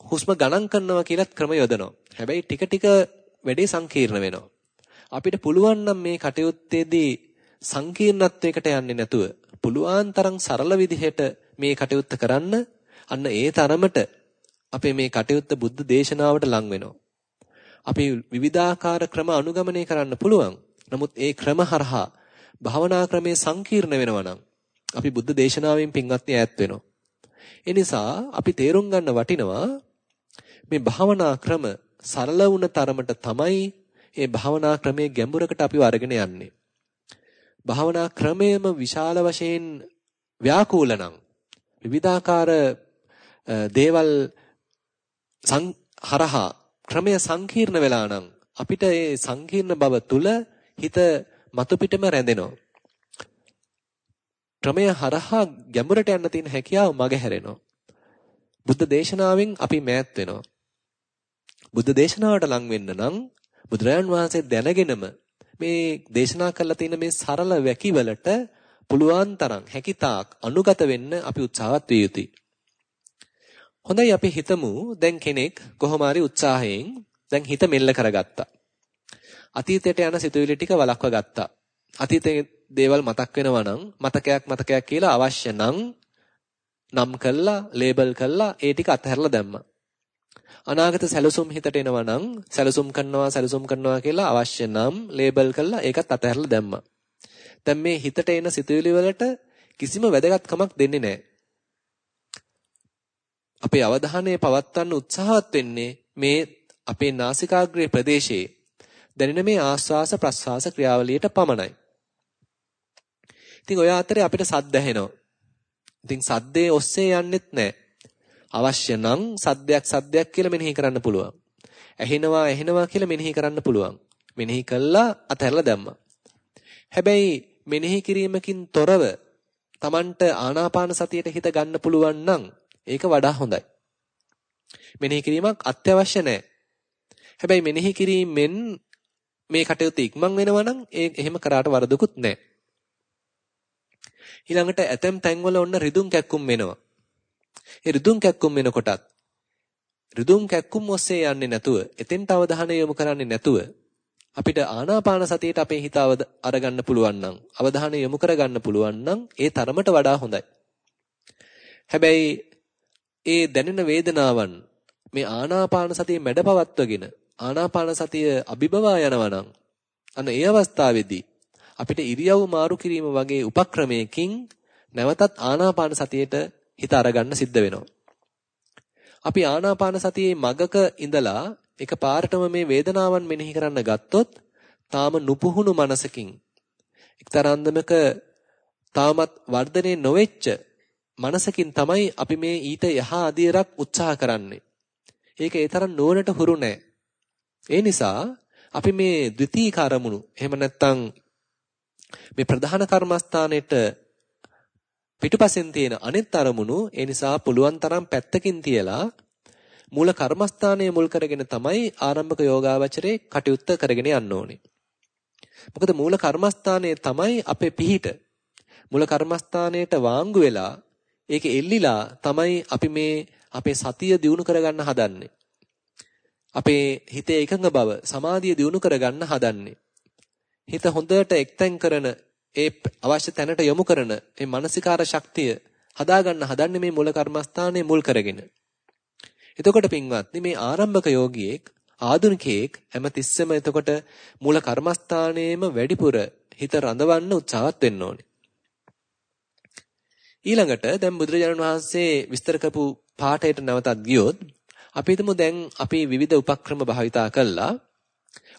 හුස්ම ගණන් කරනවා කියලත් ක්‍රම යොදනවා. හැබැයි ටික ටික වැඩේ සංකීර්ණ වෙනවා. අපිට පුළුවන් නම් මේ කටයුත්තේදී සංකීර්ණත්වයකට යන්නේ නැතුව පුළුවන් තරම් සරල විදිහට මේ කටයුත්ත කරන්න අන්න ඒ තරමට අපේ මේ කටයුත්ත බුද්ධ දේශනාවට ලං වෙනවා. අපි විවිධාකාර ක්‍රම අනුගමනය කරන්න පුළුවන්. නමුත් ඒ ක්‍රම හරහා භවනා ක්‍රමයේ සංකීර්ණ වෙනවා නම් අපි බුද්ධ දේශනාවෙන් පින්වත්නි ඈත් වෙනවා. ඒ නිසා අපි තේරුම් ගන්න වටිනවා මේ භවනා ක්‍රම සරල වුණ තරමට තමයි මේ භවනා ක්‍රමයේ ගැඹුරකට අපිව අරගෙන යන්නේ. භවනා ක්‍රමයේම විශාල වශයෙන් ව්‍යාකූල නම් විවිධාකාර දේවල් හරහා ක්‍රමය සංකීර්ණ වෙලා නම් අපිට ඒ සංකීර්ණ බව තුල හිත මතු පිටම රැඳෙනවා. ක්‍රමය හරහා ගැඹුරට යන්න තියෙන හැකියාව මගහැරෙනවා. බුද්ධ දේශනාවෙන් අපි මෑත් වෙනවා. බුද්ධ දේශනාවට ලං වෙන්න නම් බුදුරජාන් වහන්සේ දැනගෙනම මේ දේශනා කරලා තියෙන මේ සරල වැකිවලට පුළුවන් තරම් හැකිතාක් අනුගත වෙන්න අපි උත්සාහවත් විය යුතුයි. හොඳයි අපි හිතමු දැන් කෙනෙක් කොහොම හරි උත්සාහයෙන් දැන් හිත මෙල්ල කරගත්තා. අතීතයට යන සිතුවිලි ටික වළක්වා ගත්තා. අතීතයේ දේවල් මතක් වෙනවා නම් මතකයක් මතකයක් කියලා අවශ්‍ය නම් නම් කළා, ලේබල් කළා, ඒ ටික අතහැරලා දැම්මා. අනාගත සැලසුම් හිතට එනවා නම් සැලසුම් කරනවා සැලසුම් කරනවා කියලා අවශ්‍ය නම් ලේබල් කළා ඒකත් අතහැරලා දැම්මා. දැන් මේ හිතට එන සිතුවිලි වලට කිසිම වැදගත්කමක් දෙන්නේ නැහැ. අපේ අවධානය පවත්වන්න උත්සාහවත් වෙන්නේ මේ අපේ නාසිකාග්‍රේ ප්‍රදේශයේ දැනෙන මේ ආස්වාස ප්‍රස්වාස ක්‍රියාවලියට පමණයි. ඉතින් ඔය අතරේ අපිට සද්ද ඇහෙනවා. ඉතින් සද්දේ ඔස්සේ යන්නෙත් නැහැ. අවශ්‍ය නම් සද්දයක් සද්දයක් කියලා මෙනෙහි කරන්න පුළුවන්. ඇහෙනවා ඇහෙනවා කියලා මෙනෙහි කරන්න පුළුවන්. මෙනෙහි කළා අතහැරලා දැම්මා. හැබැයි මෙනෙහි කිරීමකින් තොරව Tamanට ආනාපාන සතියට හිත ගන්න පුළුවන් නම් ඒක වඩා හොඳයි. මෙනෙහි කිරීමක් අත්‍යවශ්‍ය නැහැ. හැබැයි මෙනෙහි කිරීමෙන් මේ කටයුතු ඉක්මන් වෙනවා නම් ඒ එහෙම කරාට වරදකුත් නැහැ. ඊළඟට ඇතැම් තැන්වල ඔන්න රිදුම් කැක්කුම් වෙනවා. ඒ රිදුම් කැක්කුම් වෙනකොටත් රිදුම් කැක්කුම් ඔස්සේ යන්නේ නැතුව එතෙන්ට අවධානය යොමු කරන්නේ නැතුව අපිට ආනාපාන සතියට අපේ හිත අරගන්න පුළුවන් නම් අවධානය යොමු කරගන්න පුළුවන් නම් ඒ තරමට වඩා හොඳයි. හැබැයි ඒ දැනෙන වේදනාවන් මේ ආනාපාන සතිය මැඩපවත්වගෙන ආනාපාන සතිය අභිබවා යනවා නම් අන්න ඒ අවස්ථාවේදී අපිට ඉරියව් මාරු කිරීම වගේ උපක්‍රමයකින් නැවතත් ආනාපාන සතියට හිත අරගන්න සිද්ධ වෙනවා. අපි ආනාපාන සතියේ මගක ඉඳලා එක පාරටම මේ වේදනාවන් මෙනෙහි කරන්න ගත්තොත් තාම නුපුහුණු මනසකින් එක්තරාන්දමක තාමත් වර්ධනය නොවෙච්ච මනසකින් තමයි අපි මේ ඊට යහා අධිරක් උත්සාහ කරන්නේ. ඒක ඒ තරම් නෝනට හුරු නැහැ. ඒ නිසා අපි මේ ද්විතීයි කර්මුණු එහෙම නැත්නම් මේ ප්‍රධාන කර්මස්ථානෙට පිටුපසෙන් තියෙන අනෙත් අරමුණු ඒ නිසා පුළුවන් තරම් පැත්තකින් තියලා මූල කර්මස්ථානය මුල් කරගෙන තමයි ආරම්භක යෝගාවචරයේ කටයුත්ත කරගෙන යන්න ඕනේ. මොකද මූල කර්මස්ථානයේ තමයි අපේ පිහිට. මූල කර්මස්ථානයට වාංගු වෙලා ඒක එල්ලිලා තමයි අපි මේ අපේ සතිය දියුණු කරගන්න හදන්නේ. අපේ හිතේ එකඟ බව සමාධිය දියුණු කරගන්න හදන්නේ. හිත හොඳට එක්තෙන් කරන ඒ අවශ්‍ය තැනට යොමු කරන මේ මානසිකාර ශක්තිය හදාගන්න හදන්නේ මේ මූල කර්මස්ථානයේ මුල් කරගෙන. එතකොට පින්වත්නි මේ ආරම්භක යෝගියෙක් ආධුනිකයෙක් හැමතිස්සෙම එතකොට මූල කර්මස්ථානයේම වැඩිපුර හිත රඳවන්න උත්සාහත් වෙන්න ඕනේ. ඊළඟට දැන් බුදුරජාණන් වහන්සේ විස්තර කරපු පාඩයට නැවතත් ගියොත් අපි හිතමු දැන් අපි විවිධ උපක්‍රම භාවිතා කළා.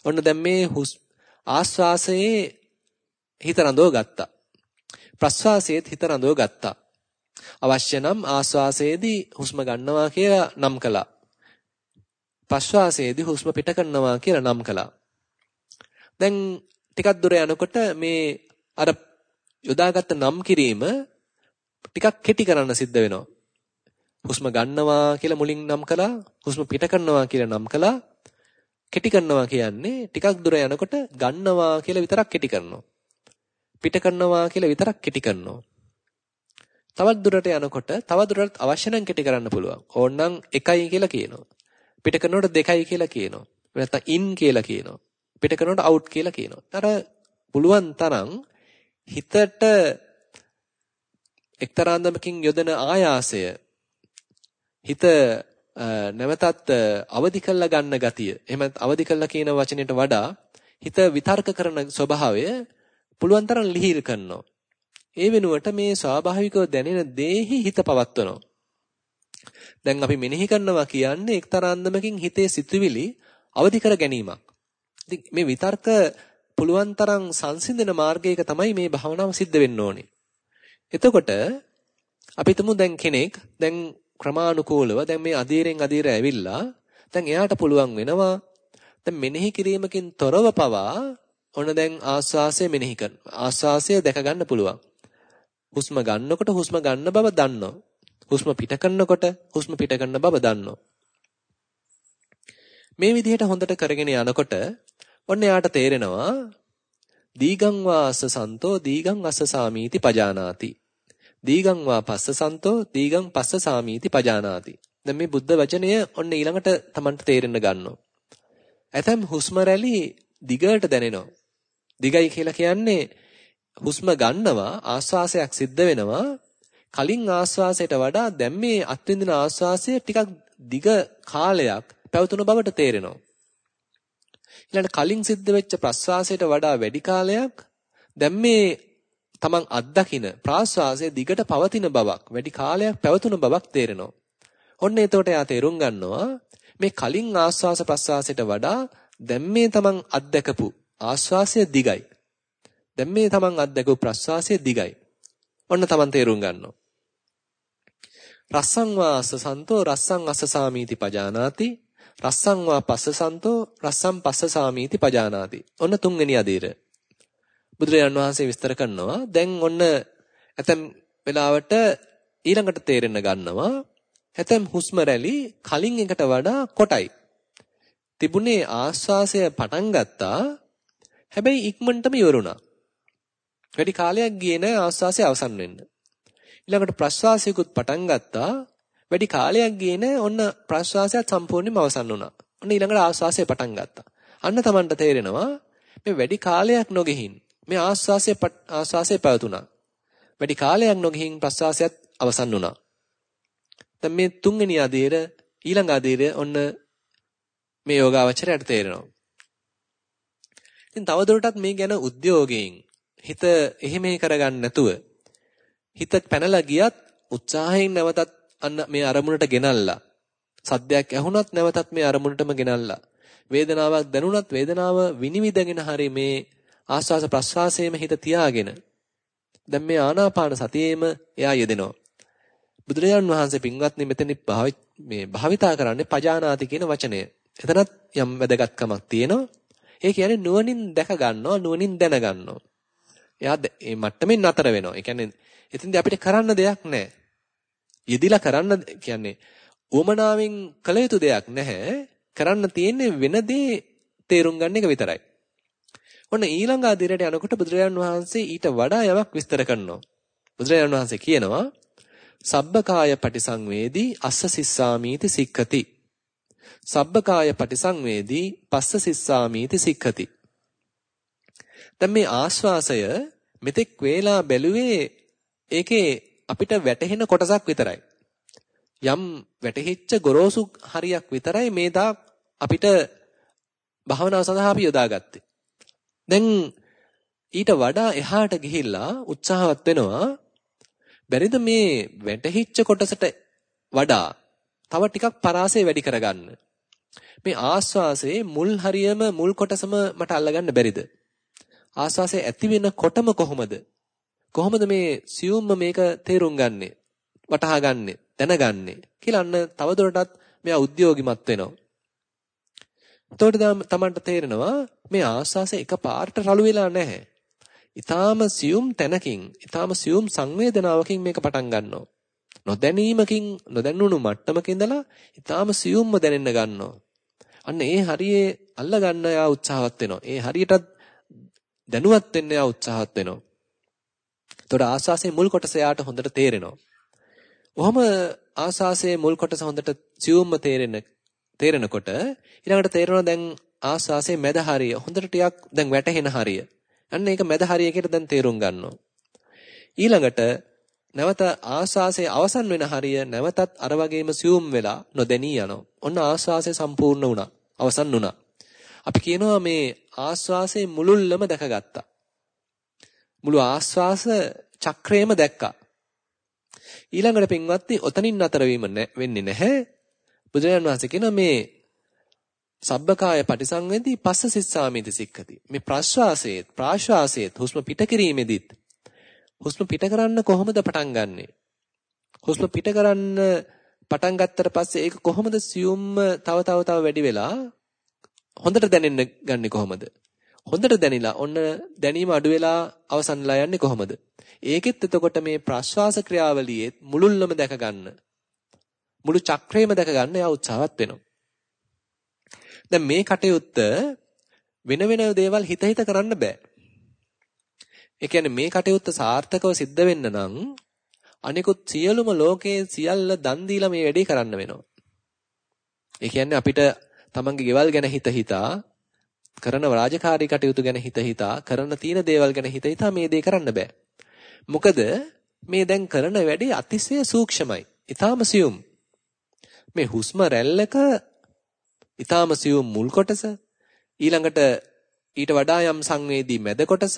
ඔන්න දැන් මේ ආස්වාසයේ හිත රඳව ගත්තා. ප්‍රස්වාසයේත් හිත රඳව ගත්තා. අවශ්‍ය නම් ආස්වාසයේදී හුස්ම ගන්නවා කියලා නම් කළා. ප්‍රශ්වාසයේදී හුස්ම පිට කරනවා කියලා නම් කළා. දැන් ටිකක් දුර යනකොට මේ අර යොදාගත්ත නම් කිරීම ටිකක් කෙටි කරන්න සිද්ධ වෙනවා. හුස්ම ගන්නවා කියලා මුලින් නම් කළා, හුස්ම පිට කරනවා කියලා නම් කළා. කෙටි කරනවා කියන්නේ ටිකක් දුර යනකොට ගන්නවා කියලා විතරක් කෙටි කරනවා. පිට කරනවා කියලා විතරක් කෙටි කරනවා. තවත් දුරට යනකොට තව දුරට අවශ්‍ය නම් කෙටි කරන්න පුළුවන්. ඕනනම් 1යි කියලා කියනවා. පිට කරනකොට 2යි කියලා කියනවා. නැත්නම් ඉන් කියලා කියනවා. පිට කරනකොට අවුට් කියලා කියනවා. අර පුළුවන් තරම් හිතට එක්තරා අන්දමකින් යොදන ආයාසය හිත නැවතත් අවදි කළා ගන්න ගතිය. එහෙම අවදි කළා කියන වචනයට වඩා හිත විතර්ක කරන ස්වභාවය පුළුවන් තරම් ලිහිල් කරනවා. ඒ වෙනුවට මේ ස්වාභාවිකව දැනෙන දේහි හිත පවත්වනවා. දැන් අපි මෙනෙහි කරනවා කියන්නේ එක්තරා අන්දමකින් හිතේ සිතුවිලි අවදි කර ගැනීමක්. ඉතින් මේ විතර්ක පුළුවන් තරම් සංසිඳන මාර්ගයක තමයි මේ භාවනාව සිද්ධ වෙන්න ඕනේ. එතකොට අපි තුමු දැන් කෙනෙක් දැන් ක්‍රමානුකූලව දැන් මේ අධීරෙන් අධීර ඇවිල්ලා දැන් එයාට පුළුවන් වෙනවා දැන් මෙනෙහි කිරීමකින් තොරව පවා ඔන්න දැන් ආස්වාසය මෙනෙහි කරන ආස්වාසය දැක ගන්න පුළුවන් හුස්ම ගන්නකොට හුස්ම ගන්න බව දන්නවා හුස්ම පිට කරනකොට හුස්ම පිට කරන බව දන්නවා මේ විදිහට හොඳට කරගෙන යනකොට ඔන්න එයාට තේරෙනවා දීගං වාස සන්තෝ දීගං අස්ස සාමීති පජානාති දීගං වා පස්ස සන්තෝ දීගං පස්ස සාමීති පජානාති. දැන් මේ බුද්ධ වචනය ඔන්න ඊළඟට Tamanට තේරෙන්න ගන්නවා. ඇතම් හුස්ම රැලි දිගට දැනෙනවා. දිගයි කියලා කියන්නේ හුස්ම ගන්නවා ආස්වාසයක් සිද්ධ වෙනවා කලින් ආස්වාසයට වඩා දැන් මේ අත්විඳින ආස්වාසය ටිකක් දිග කාලයක් පැවතුන බවට තේරෙනවා. ඊළඟ කලින් සිද්ධ වෙච්ච ප්‍රස්වාසයට වඩා වැඩි කාලයක් දැන් මේ තමන් අත්දකින ප්‍රාශ්වාසය දිගට පවතින බවක් වැඩි කාලයක් පැවතුන බවක් තේරෙනවා. ඔන්න එතකොට යා තේරුම් ගන්නවා මේ කලින් ආශ්වාස ප්‍රශ්වාසයට වඩා දැන් මේ තමන් අත්දකපු ආශ්වාසය දිගයි. දැන් මේ තමන් අත්දකපු ප්‍රශ්වාසය දිගයි. ඔන්න තමන් තේරුම් ගන්නවා. රස්සං වාස සන්තෝ රස්සං අස්ස සාමීති පජානාති රස්සං වා පස්ස සන්තෝ රස්සං පස්ස සාමීති පජානාති. ඔන්න තුන්වෙනි අදියර. බුදුරජාන් වහන්සේ විස්තර කරනවා දැන් ඔන්න ඇතම් වෙලාවට ඊළඟට තේරෙන්න ගන්නවා ඇතම් හුස්ම රැලි කලින් එකට වඩා කොටයි. තිබුණේ ආශ්වාසය පටන් ගත්තා හැබැයි ඉක්මනටම ඉවරුණා. වැඩි කාලයක් ගියේ නැහැ ආශ්වාසය අවසන් වෙන්න. ඊළඟට ප්‍රශ්වාසයකුත් පටන් ගත්තා වැඩි කාලයක් ගියේ නැහැ ඔන්න ප්‍රශ්වාසයත් සම්පූර්ණයෙන්ම අවසන් වුණා. ඔන්න ඊළඟට ආශ්වාසය පටන් ගත්තා. අන්න Tamanට තේරෙනවා මේ වැඩි කාලයක් නොගෙහින් මේ ආස්වාසය ආස්වාසය පැවතුණා. වැඩි කාලයක් නොගිහින් ප්‍රස්වාසයත් අවසන් වුණා. දැන් මේ තුන්වෙනි අධීර ඊළඟ අධීර ඔන්න මේ යෝගාවචරයට තේරෙනවා. ඉතින් තවදුරටත් මේ ගැන උද්‍යෝගයෙන් හිත එහෙම කරගන්න නැතුව හිත පැනලා ගියත් උත්සාහයෙන් නැවතත් අන්න මේ අරමුණට ගෙනල්ලා සද්දයක් ඇහුණත් නැවතත් මේ අරමුණටම ගෙනල්ලා වේදනාවක් දැනුණත් වේදනාව විනිවිදගෙන හරි මේ ආස්වාස ප්‍රස්වාසයේම හිත තියාගෙන දැන් මේ ආනාපාන සතියේම එයා යෙදෙනවා. බුදුරජාන් වහන්සේ පින්වත්නි මෙතන මේ භාවිතා කරන්නේ පජානාති කියන වචනය. එතනත් යම් වැදගත්කමක් තියෙනවා. ඒ කියන්නේ නුවණින් දැක ගන්නවා නුවණින් දැන ගන්නවා. එයා මේ මට්ටමින් නතර වෙනවා. ඒ කියන්නේ එතෙන්දී අපිට කරන්න දෙයක් නැහැ. යෙදිලා කරන්න කියන්නේ උවමනාවෙන් කළ යුතු දෙයක් නැහැ. කරන්න තියෙන්නේ වෙන දේ තේරුම් ගන්න එක විතරයි. ඔන්න ඊළඟ අදිරයට යනකොට බුදුරජාන් වහන්සේ ඊට වඩා යමක් විස්තර කරනවා. බුදුරජාන් වහන්සේ කියනවා සබ්බකාය පටිසංවේදී අස්ස සිස්සාමීති සික්ඛති. සබ්බකාය පටිසංවේදී පස්ස සිස්සාමීති සික්ඛති. දැන් මේ ආශ්වාසය මෙතෙක් වේලා බැලුවේ ඒකේ අපිට වැටහෙන කොටසක් විතරයි. යම් වැටහිච්ච ගොරෝසු හරියක් විතරයි මේ දා අපිට භාවනාව සඳහා අපි යොදාගත්තේ. දැන් ඊට වඩා එහාට ගිහිල්ලා උත්සාහවත් වෙනවා බැරිද මේ වැටහිච්ච කොටසට වඩා තව ටිකක් පරාසය වැඩි කරගන්න. මේ ආස්වාසේ මුල් හරියම මුල් කොටසම මට අල්ලගන්න බැරිද? ආස්වාසේ ඇති වෙනකොටම කොහොමද? කොහොමද මේ සියුම්ම මේක තේරුම් ගන්නෙ? වටහා ගන්නෙ, දැනගන්නෙ කියලා අන්න තවදුරටත් මෙයා උද්‍යෝගිමත් වෙනවා. එතකොට තමන්ට තේරෙනවා මේ ආස්වාසය එකපාරට රළු වෙලා නැහැ. ඊටාම සියුම් තැනකින්, ඊටාම සියුම් සංවේදනාවකින් මේක පටන් ගන්නවා. නොදැනීමකින්, නොදැනුණු මට්ටමක ඉඳලා ඊටාම සියුම්ම දැනෙන්න ගන්නවා. අන්න ඒ හරියේ අල්ල ගන්න යා උත්සාහවත් වෙනවා. ඒ හරියටත් දැනුවත් වෙන්න යා උත්සාහවත් වෙනවා. එතකොට ආස්වාසේ මුල් කොටස යාට හොඳට තේරෙනවා. ඔහොම ආස්වාසේ මුල් කොටස හොඳට සියුම්ම තේරෙන තේරෙනකොට ඊළඟට තේරෙනවා දැන් ආස්වාසේ මැද හරිය හොඳට ටිකක් දැන් වැටහෙන හරිය. අන්න ඒක මැද හරිය කියලා දැන් තේරුම් ගන්නවා. ඊළඟට නැවත ආස්වාසේ අවසන් වෙන හරිය නැවතත් අර වගේම සියුම් වෙලා නොදැනී යනවා. ඔන්න ආස්වාසේ සම්පූර්ණ වුණා. අවසන් වුණා. අපි කියනවා මේ ආස්වාසේ මුලුල්ලම දැකගත්තා. මුළු ආස්වාස චක්‍රයම දැක්කා. ඊළඟට පින්වත්නි ඔතනින් අතර වීම වෙන්නේ නැහැ. බුදුරජාණන් වහන්සේ කියන මේ සබ්බකාය පටිසංවේදී පස්ස සිස්සාමිති සික්ඛති. මේ ප්‍රශ්වාසයේත් ප්‍රාශ්වාසයේත් හුස්ම පිට කිරීමේදීත් හුස්ම පිට කරන්න කොහොමද පටන් ගන්නෙ? හුස්ම පිට කරන්න පටන් ගත්තට පස්සේ ඒක කොහොමද සියුම්ම තව තව තව වැඩි වෙලා හොඳට දැනෙන්න ගන්නෙ කොහොමද? හොඳට දැනිලා ඔන්න දැනීම අඩු වෙලා අවසන්ලා යන්නේ කොහොමද? ඒකෙත් එතකොට මේ ප්‍රශ්වාස ක්‍රියාවලියේ මුලුල්ලම දැක ගන්න. මුළු චක්‍රයම දැක ගන්න යා උත්සාහවත් වෙනවා. දැන් මේ කටයුත්ත වෙන වෙන දේවල් හිත හිත කරන්න බෑ. ඒ කියන්නේ මේ කටයුත්ත සාර්ථකව සිද්ධ වෙන්න නම් අනිකුත් සියලුම ලෝකයේ සියල්ල දන් දීලා මේ වැඩේ කරන්න වෙනවා. ඒ කියන්නේ අපිට තමන්ගේ ගෙවල් ගැන හිත හිතා කරන රාජකාරී කටයුතු ගැන හිත හිතා කරන තීන දේවල් ගැන හිත හිතා මේ දේ කරන්න බෑ. මොකද මේ දැන් කරන වැඩේ අතිශය සූක්ෂමයි. ඊටාම සියුම්. මේ හුස්ම රැල්ලක ඊටාම සියුම් මුල් කොටස ඊළඟට ඊට වඩා යම් සංවේදී මැද කොටස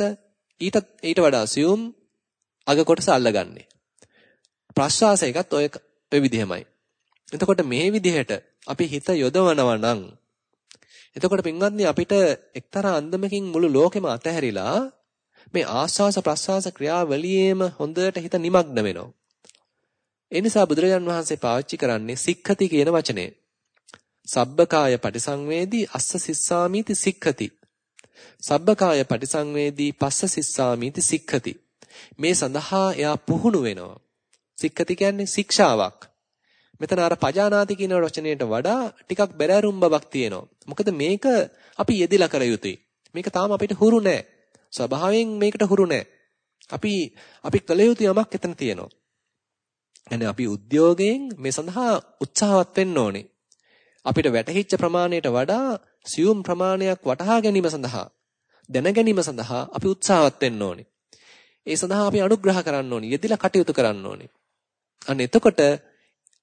ඊට ඊට වඩා සියුම් අග කොටස අල්ලගන්නේ. ප්‍රශ්වාසයකත් ඔය ඔය විදිහමයි. එතකොට මේ විදිහට අපි හිත යොදවනවා නම් එතකොට පින්වත්නි අපිට එක්තරා අන්දමකින් මුළු ලෝකෙම අතහැරිලා මේ ආස්වාස ප්‍රස්වාස ක්‍රියාවලියේම හොඳට හිත নিমগ্ন වෙනවා. ඒ නිසා බුදුරජාන් වහන්සේ පාවිච්චි කරන්නේ සික්ඛති කියන වචනේ. සබ්බකාය පටිසංවේදී අස්ස සිස්සාමීති සික්ඛති. සබ්බකාය පටිසංවේදී පස්ස සිස්සාමීති සික්ඛති. මේ සඳහා එයා පුහුණු වෙනවා. සික්ඛති කියන්නේ ශික්ෂාවක්. මෙතන අර පජානාති කියන වචනයට වඩා ටිකක් බැරෑරුම් බවක් තියෙනවා. මොකද මේක අපි යෙදිලා කර යුතුයි. මේක තාම අපිට හුරු නෑ. ස්වභාවයෙන් මේකට හුරු නෑ. අපි අපි කළ යුතු යමක් එතන තියෙනවා. يعني අපි උද්‍යෝගයෙන් මේ සඳහා උත්සාහවත් වෙන්න ඕනේ. අපිට වැටහිච්ච ප්‍රමාණයට වඩා සියුම් ප්‍රමාණයක් වටහා ගැනීම සඳහා දැන ගැනීම සඳහා අපි උත්සාහවත් වෙන්න ඕනේ. ඒ සඳහා අපි අනුග්‍රහ කරන්න ඕනේ, යෙදিলা කටයුතු කරන්න ඕනේ. අන්න එතකොට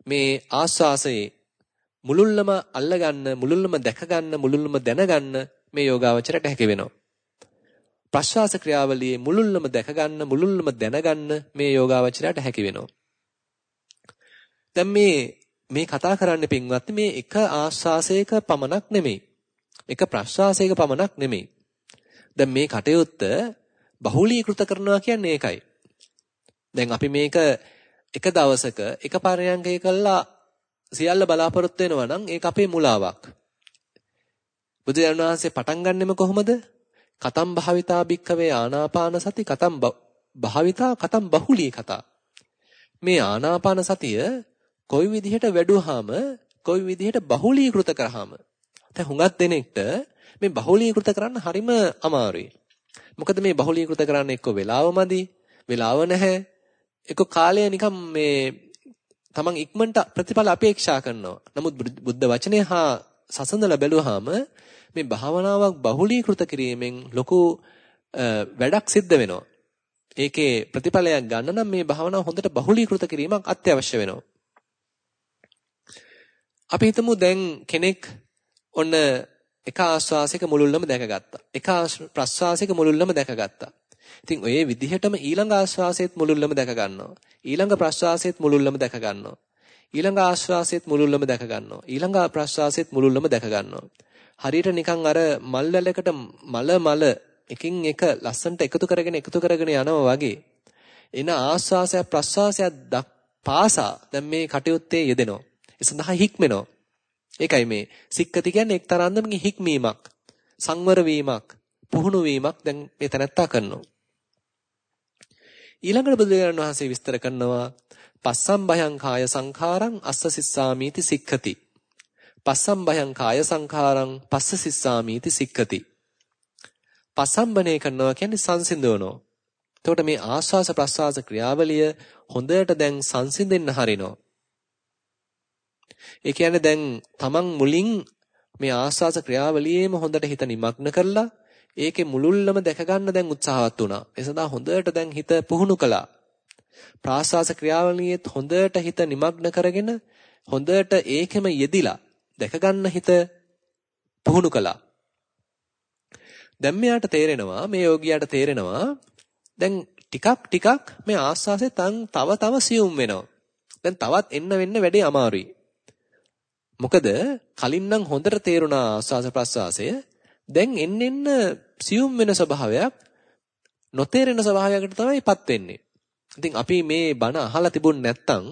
මේ ආස්වාසයේ මුලුල්ලම අල්ලගන්න, මුලුල්ලම දැකගන්න, මුලුල්ලම දැනගන්න මේ යෝගාවචරයට හැකි වෙනවා. ප්‍රශ්වාස ක්‍රියාවලියේ මුලුල්ලම දැකගන්න, මුලුල්ලම දැනගන්න මේ යෝගාවචරයට හැකි වෙනවා. දැන් මේ මේ කතා කරන්නේ පින්වත්නි මේ එක ආස්වාසයක පමණක් නෙමෙයි. එක ප්‍රශ්වාසයක පමණක් නෙමෙයි. දැන් මේ කටයුත්ත බහුලීකృత කරනවා කියන්නේ ඒකයි. දැන් අපි මේක එක දවසක එක පරයන්කය කළා සියල්ල බලාපොරොත්තු වෙනවා නම් ඒක අපේ මුලාවක්. බුදුරජාණන් වහන්සේ පටන් ගන්නෙම කොහොමද? කතම් භාවිතා භික්කවේ ආනාපාන සති කතම් භාවිතා කතම් බහුලී කතා. මේ ආනාපාන සතිය කොයි විදිහට වැඩුවාම කොයි විදිහට බහුලීකృత කරාම දැන් හුඟක් දෙනෙක්ට මේ බහුලීකృత කරන්න හරිම අමාරුයි. මොකද මේ බහුලීකృత කරන්න එක්ක වෙලාව මදි, වෙලාව නැහැ, එක්ක කාලය නිකම් මේ තමන් ඉක්මනට ප්‍රතිඵල අපේක්ෂා කරනවා. නමුත් බුද්ධ වචනය හා සසඳලා බැලුවාම මේ භාවනාවක් බහුලීකృత කිරීමෙන් ලොකු වැඩක් සිද්ධ වෙනවා. ඒකේ ප්‍රතිඵලයක් ගන්න නම් මේ භාවනාව හොඳට බහුලීකృత කිරීමක් අත්‍යවශ්‍ය වෙනවා. අපි හිතමු දැන් කෙනෙක් ඔන්න එක ආශ්වාසයක මුලුල්ලම දැකගත්තා. එක ප්‍රශ්වාසයක මුලුල්ලම දැකගත්තා. ඉතින් ඔය විදිහටම ඊළඟ ආශ්වාසයේත් මුලුල්ලම දැක ගන්නවා. ඊළඟ ප්‍රශ්වාසයේත් මුලුල්ලම දැක ගන්නවා. ඊළඟ ආශ්වාසයේත් මුලුල්ලම දැක ගන්නවා. ඊළඟ ප්‍රශ්වාසයේත් මුලුල්ලම දැක ගන්නවා. හරියට නිකන් අර මල් වැලකට මල මල එකින් එක ලස්සනට එකතු කරගෙන එකතු කරගෙන යනවා වගේ එන ආස්වාසය ප්‍රස්වාසය පාසා දැන් මේ කටයුත්තේ යෙදෙනවා. ඒ සඳහා හික්මෙනවා. ඒකයි මේ සික්කති කියන්නේ එක්තරා අන්දමකින් හික්මීමක්, සංවර වීමක්, පුහුණු වීමක් දැන් මේ තැනත්තා කරනවා. ඊළඟට බුදුරජාණන් වහන්සේ විස්තර කරනවා පස්සම් භයං කාය සංඛාරං අස්ස සිස්සාමීති සික්ඛති. පස්සම් භයං කාය සංඛාරං පස්ස සිස්සාමීති සික්ඛති. පසම්බනේ කරනවා කියන්නේ සංසිඳවනවා. එතකොට මේ ආස්වාස ප්‍රස්වාස ක්‍රියාවලිය හොඳට දැන් සංසිඳෙන්න හරිනවා. ඒ කියන්නේ දැන් තමන් මුලින් මේ ආස්වාස ක්‍රියාවලියේම හොඳට හිත නිමග්න කරලා ඒකේ මුලුල්ලම දැක ගන්න දැන් උත්සාහවත් වුණා. ඒ සඳහා හොඳට දැන් හිත පුහුණු කළා. ප්‍රාස්වාස ක්‍රියාවලියේත් හොඳට හිත නිමග්න කරගෙන හොඳට ඒකෙම යෙදිලා දැක ගන්න හිත පුහුණු කළා. දැන් මෙයාට තේරෙනවා මේ යෝගියාට තේරෙනවා දැන් ටිකක් ටිකක් මේ ආස්වාසේ තන් තව තව සියුම් වෙනවා. දැන් තවත් එන්න වෙන්න වැඩේ අමාරුයි. මොකද කලින් නම් හොඳට තේරුණා ආස්වාස ප්‍රස්වාසය දැන් එන්න එන්න සියුම් වෙන ස්වභාවයක් නොතේරෙන ස්වභාවයකට තමයිපත් වෙන්නේ. ඉතින් අපි මේ බණ අහලා තිබුණ නැත්තම්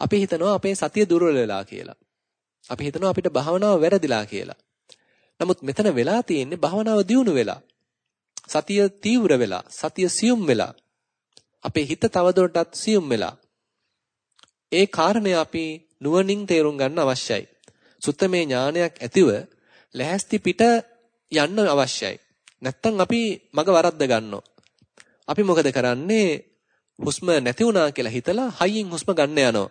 අපි හිතනවා අපේ සතිය දුර්වල වෙලා කියලා. අපි හිතනවා අපිට භාවනාව වැරදිලා කියලා. නමුත් මෙතන වෙලා තියෙන්නේ භාවනාව දියුණු වෙලා. සතිය තීව්‍ර වෙලා, සතිය සියුම් වෙලා. අපේ හිත තවදුරටත් සියුම් වෙලා. ඒ කාරණය අපි නුවණින් තේරුම් ගන්න අවශ්‍යයි. සුත්තමේ ඥානයක් ඇතිව ලැහැස්ති පිට යන්න අවශ්‍යයි. නැත්තම් අපි මග වරද්ද ගන්නවා. අපි මොකද කරන්නේ? හුස්ම නැති වුණා කියලා හිතලා හයියෙන් හුස්ම ගන්න යනවා.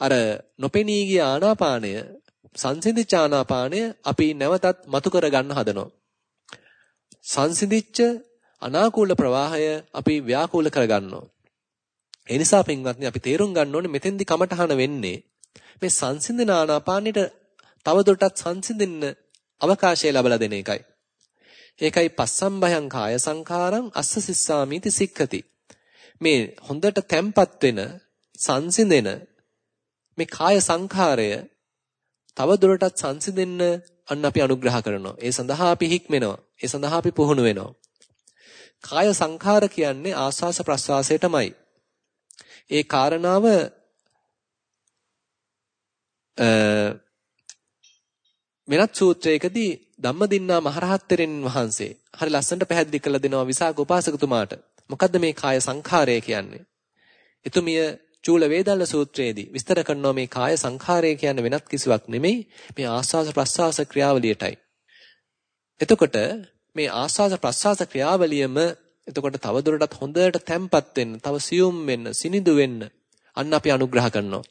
අර නොපෙනී ගිය ආනාපානය සංසිඳිච්ච ආනාපානය අපි නැවතත් මතු කර ගන්න හදනවා. සංසිඳිච්ච අනාකූල ප්‍රවාහය අපි ව්‍යාකූල කර ගන්නවා. ඒ නිසා පින්වත්නි අපි තේරුම් ගන්න ඕනේ මෙතෙන්දි කමටහන වෙන්නේ මේ සංසිඳන ආනාපානෙට තවදුරටත් සංසිඳෙන්න අවකාශය ලැබලා දෙන එකයි. ඒකයි පස්සම්බයං කාය සංඛාරං අස්ස සිස්සාමීති සික්ඛති. මේ හොඳට තැම්පත් වෙන සංසිඳෙන මේ කාය සංඛාරය තව දුරටත් සංසිඳෙන්න අන්න අපි අනුග්‍රහ කරනවා. ඒ සඳහා අපි හික්මෙනවා. ඒ සඳහා අපි පුහුණු වෙනවා. කාය සංඛාර කියන්නේ ආස්වාස ප්‍රස්වාසයටමයි. ඒ කාරණාව වෙනත් සූත්‍රයකදී ධම්මදින්නා මහරහත් තෙරෙන් වහන්සේ හරි ලස්සනට පැහැදිලි කරලා දෙනවා විසාක උපාසකතුමාට. මොකද්ද මේ කාය සංඛාරය කියන්නේ? එතුමිය චූල වේදල්ල සූත්‍රයේදී විස්තර කරනවා මේ කාය සංඛාරය කියන්නේ වෙනත් කිසිවක් නෙමෙයි මේ ආස්වාස ප්‍රස්වාස ක්‍රියාවලියටයි. එතකොට මේ ආස්වාස ප්‍රස්වාස ක්‍රියාවලියම එතකොට තවදුරටත් හොඳට තැම්පත් වෙන්න, තව සියුම් වෙන්න, සිනිඳු වෙන්න අන්න අපි අනුග්‍රහ කරනවා.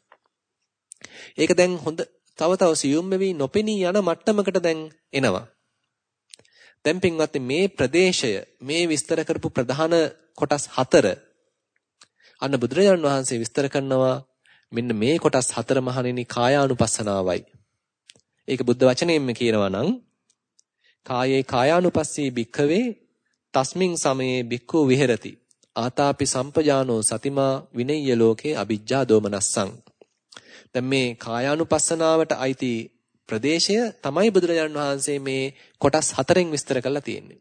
ඒක දැන් හොඳ තව තව සියුම් වෙවි නොපෙනී යන මට්ටමකට දැන් එනවා. දැන් පින්වත්නි මේ ප්‍රදේශය මේ විස්තර කරපු ප්‍රධාන කොටස් හතර අන්න බුදුරජාණන් වහන්සේ විස්තර කරනවා මෙන්න මේ කොටස් හතර මහණෙනි කායානුපස්සනාවයි. ඒක බුද්ධ වචනයෙන්ම කියනවා නම් කායේ කායානුපස්සී භික්ඛවේ තස්මින් සමයේ භික්ඛු විහෙරති. ආතාපි සම්පජානෝ සතිමා විනෙය්‍ය ලෝකේ අ비ජ්ජා දෝමනස්සං. දැන් මේ කායානුපස්සනාවට අයිති ප්‍රදේශය තමයි බුදුරජාණන් වහන්සේ මේ කොටස් හතරෙන් විස්තර කරලා තියෙන්නේ.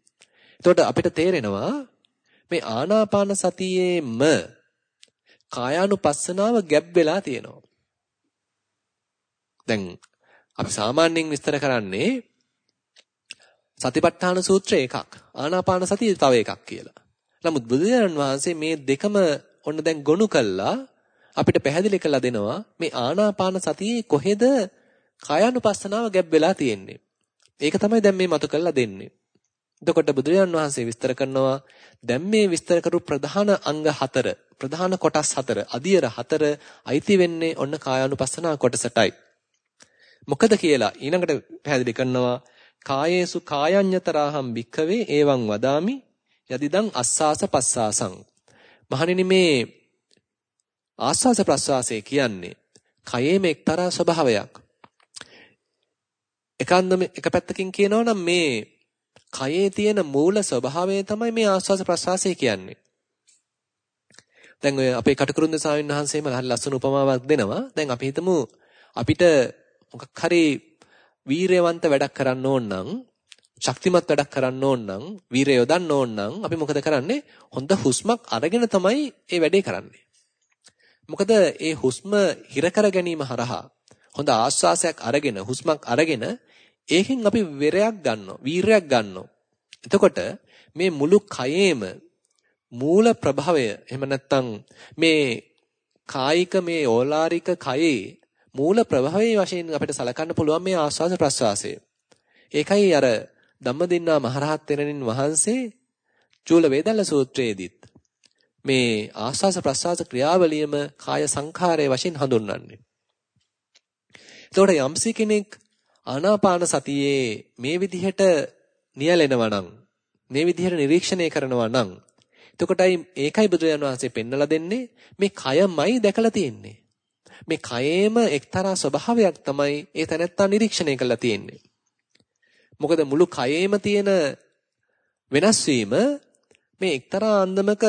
එතකොට අපිට තේරෙනවා මේ ආනාපාන සතියේම කායානුපස්සනාව ගැබ් වෙලා තියෙනවා. දැන් අපි සාමාන්‍යයෙන් විස්තර කරන්නේ සතිපට්ඨාන සූත්‍රය එකක්. ආනාපාන සතිය තව එකක් කියලා. නමුත් බුදුරජාණන් වහන්සේ මේ දෙකම ඔන්න දැන් ගොනු කළා අපිට පැහැදිලි කරලා දෙනවා මේ ආනාපාන සතියේ කොහෙද කායානුපස්සනාව ගැබ් වෙලා තියෙන්නේ. ඒක තමයි දැන් මේ මතු කරලා දෙන්නේ. එතකොට බුදුරජාණන් වහන්සේ විස්තර කරනවා දැන් මේ විස්තර කරු ප්‍රධාන අංග හතර ප්‍රධාන කොටස් හතර අදියර හතර අයිති වෙන්නේ ඔන්න කායානුපස්සනා කොටසටයි. මොකද කියලා ඊළඟට පැහැදිලි කරනවා කායේසු කායඤ්‍යතරාහම් භික්ඛවේ එවං වදාමි යදිදං අස්සාස පස්සාසං මහණෙනි මේ ආස්වාස ප්‍රස්වාසය කියන්නේ කයේම එක්තරා ස්වභාවයක් එකන්දම එක පැත්තකින් කියනවා නම් මේ කයේ තියෙන මූල ස්වභාවය තමයි මේ ආස්වාස ප්‍රස්වාසය කියන්නේ දැන් ඔය අපේ කටුකුරුන්ද ස්වාමීන් වහන්සේම හරි ලස්සන උපමාවක් දෙනවා. දැන් අපි හිතමු අපිට මොකක් හරි වීරයවන්ත වැඩක් කරන්න ඕන නම් ශක්තිමත් වැඩක් කරන්න ඕන නම් වීරය යොදන්න ඕන නම් අපි මොකද කරන්නේ? හොඳ හුස්මක් අරගෙන තමයි ඒ වැඩේ කරන්නේ. මොකද ඒ හුස්ම හිර කර ගැනීම හරහා හොඳ ආශ්වාසයක් අරගෙන හුස්මක් අරගෙන ඒකෙන් අපි වෙරයක් ගන්නවා වීරයක් ගන්නවා. එතකොට මේ මුළු කයේම මූල ප්‍රභවය එහෙම නැත්නම් මේ කායික මේ ඕලාරික කයේ මූල ප්‍රභවයේ වශයෙන් අපිට සලකන්න පුළුවන් මේ ආස්වාද ප්‍රස්වාසය. ඒකයි අර ධම්මදින්නා මහරහත් තෙරණින් වහන්සේ චූල වේදල්ල සූත්‍රයේදීත් මේ ආස්වාස ප්‍රස්වාස ක්‍රියාවලියම කාය සංඛාරයේ වශයෙන් හඳුන්වන්නේ. එතකොට යම්සි කෙනෙක් ආනාපාන සතියේ මේ විදිහට නියැලෙනවා නම් මේ විදිහට නිරීක්ෂණය කරනවා නම් එතකොටයි ඒකයි බුදුරජාණන් වහන්සේ පෙන්නලා දෙන්නේ මේ කයමයි දැකලා තියෙන්නේ. මේ කයේම එක්තරා ස්වභාවයක් තමයි ඒ තැනැත්තා නිරීක්ෂණය කරලා තියෙන්නේ. මොකද මුළු කයේම තියෙන වෙනස් වීම මේ එක්තරා අන්දමක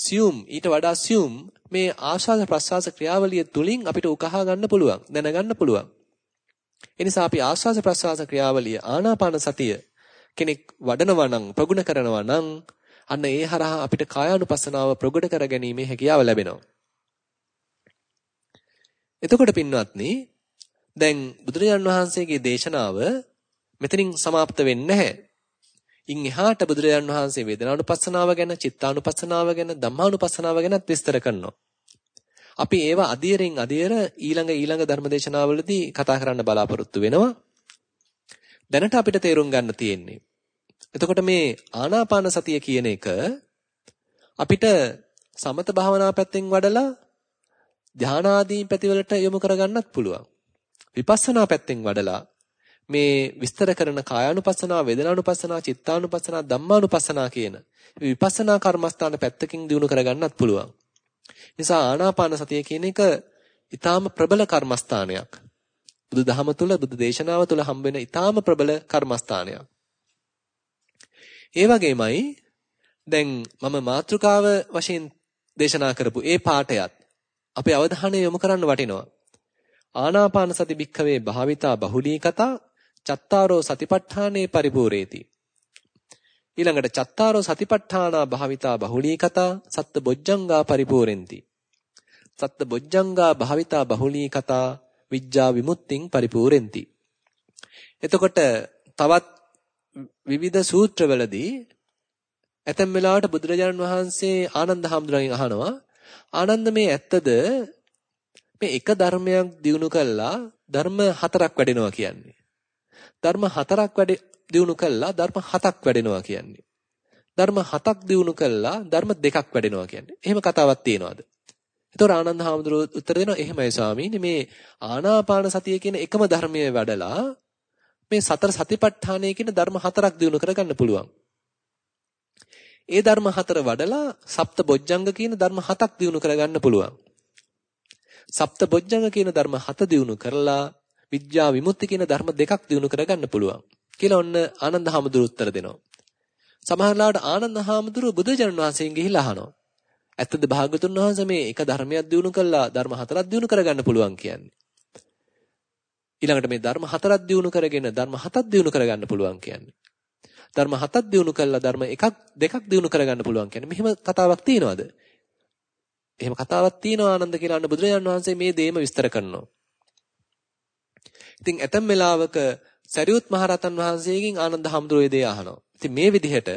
සියුම් ඊට වඩා සියුම් මේ ආශාස ප්‍රසවාස ක්‍රියාවලිය තුලින් අපිට උකහා ගන්න පුළුවන් දැනගන්න පුළුවන්. ඒ නිසා අපි ආශාස ප්‍රසවාස ක්‍රියාවලිය ආනාපාන සතිය කෙනෙක් වඩනවා නම් ප්‍රගුණ කරනවා නම් අන්න ඒ හරහා අපිට කායානුපස්සනාව ප්‍රගුණ කර ගැනීමේ හැකියාව ලැබෙනවා. එතකොට පින්වත්නි දැන් බුදුරජාන් වහන්සේගේ දේශනාව මෙතනින් સમાપ્ત වෙන්නේ නැහැ. ඉන් එහාට බුදුරජාන් වහන්සේ වේදනානුපස්සනාව ගැන, චිත්තානුපස්සනාව ගැන, ධම්මානුපස්සනාව ගැනත් විස්තර කරනවා. අපි ඒවා අධීරෙන් අධීර ඊළඟ ඊළඟ ධර්මදේශනාවලදී කතා කරන්න බලාපොරොත්තු වෙනවා. දැනට අපිට තේරුම් ගන්න තියෙන්නේ. එතකොට මේ ආනාපාන සතිය කියන එක අපිට සමත භාවනා පැත්තෙන් වඩලා ධානාදී පැතිවලට යොමු කරගන්නත් පුළුවන්. විපස්සනා පැත්තෙන් වඩලා මේ විස්තර කරන කායානුපස්සනා, වේදනානුපස්සනා, චිත්තානුපස්සනා, ධම්මානුපස්සනා කියන විපස්සනා කර්මස්ථාන පැත්තකින් දිනු කරගන්නත් පුළුවන්. නිසා ආනාපාන සතිය කියන එක ඊටාම ප්‍රබල කර්මස්ථානයක්. බුදු දහම තුල බුදු දේශනාව තුල හම්බෙන ඊටාම ප්‍රබල කර්මස්ථානයක්. ඒ වගේමයි දැන් මම මාතෘකාව වශයෙන් දේශනා කරපු ඒ පාඩයත් අපේ අවධානය යොමු කරන්න වටිනවා. ආනාපාන සති භික්ඛවේ භාවිතා බහුලී කතා චත්තාරෝ සතිපට්ඨානේ පරිපූර්ණේති. ඊළඟට චත්තාරෝ සතිපට්ඨානා භාවිතා බහුලී කතා සත්ත බොජ්ජංගා පරිපූර්ණෙන්ති. සත්ත බොජ්ජංගා භාවිතා බහුලී කතා විඥා විමුක්තිං පරිපූර්ණෙන්ති. එතකොට තවත් විවිධ සූත්‍රවලදී ඇතැම් වෙලාවට බුදුරජාණන් වහන්සේ ආනන්ද හාමුදුරන්ගෙන් අහනවා ආනන්ද මේ ඇත්තද මේ එක ධර්මයක් දිනු කළා ධර්ම හතරක් වැඩෙනවා කියන්නේ. ධර්ම හතරක් වැඩි දිනු කළා ධර්ම හතක් වැඩෙනවා කියන්නේ. ධර්ම හතක් දිනු කළා ධර්ම දෙකක් වැඩෙනවා කියන්නේ. එහෙම කතාවක් තියෙනවද? එතකොට ආනන්ද හාමුදුරුවෝ උත්තර දෙනවා එහෙමයි ස්වාමීනි මේ ආනාපාන සතිය කියන එකම ධර්මයේ වැඩලා මේ සතර සතිපට්ඨානය කියන ධර්ම හතරක් දිනු කරගන්න පුළුවන්. ඒ ධර්ම හතර වඩලා සප්ත බොජ්ජංග කියන ධර්ම හතක් දිනු කරගන්න පුළුවන්. සප්ත බොජ්ජංග කියන ධර්ම හත දිනු කරලා විද්‍යා විමුක්ති කියන ධර්ම දෙකක් දිනු කරගන්න පුළුවන්. කියලා ඔන්න ආනන්ද හාමුදුරුවෝ උත්තර දෙනවා. සමහරවිට ආනන්ද හාමුදුරුවෝ බුදුජනන වහන්සේගෙන් ගිහිල්ලා අහනවා. ඇත්තද භාගතුන් වහන්සේ මේ එක ධර්මයක් දිනු කළා ධර්ම හතරක් දිනු කරගන්න පුළුවන් කියන්නේ. ඊළඟට මේ ධර්ම හතරක් දිනු කරගෙන ධර්ම හතක් දිනු කරගන්න පුළුවන් කියන්නේ. ධර්ම හතක් දිනු කළා ධර්ම එකක් දෙකක් දිනු කරගන්න පුළුවන් කියන්නේ. මෙහෙම කතාවක් තියෙනවද? එහෙම කතාවක් තියෙනවා ආනන්ද කියලා අන්න බුදුරජාණන් වහන්සේ මේ දේම විස්තර කරනවා. ඉතින් ඇතම් වෙලාවක සරියුත් මහරහතන් වහන්සේගෙන් ආනන්ද හම්දුරේ දේ අහනවා. ඉතින් මේ විදිහට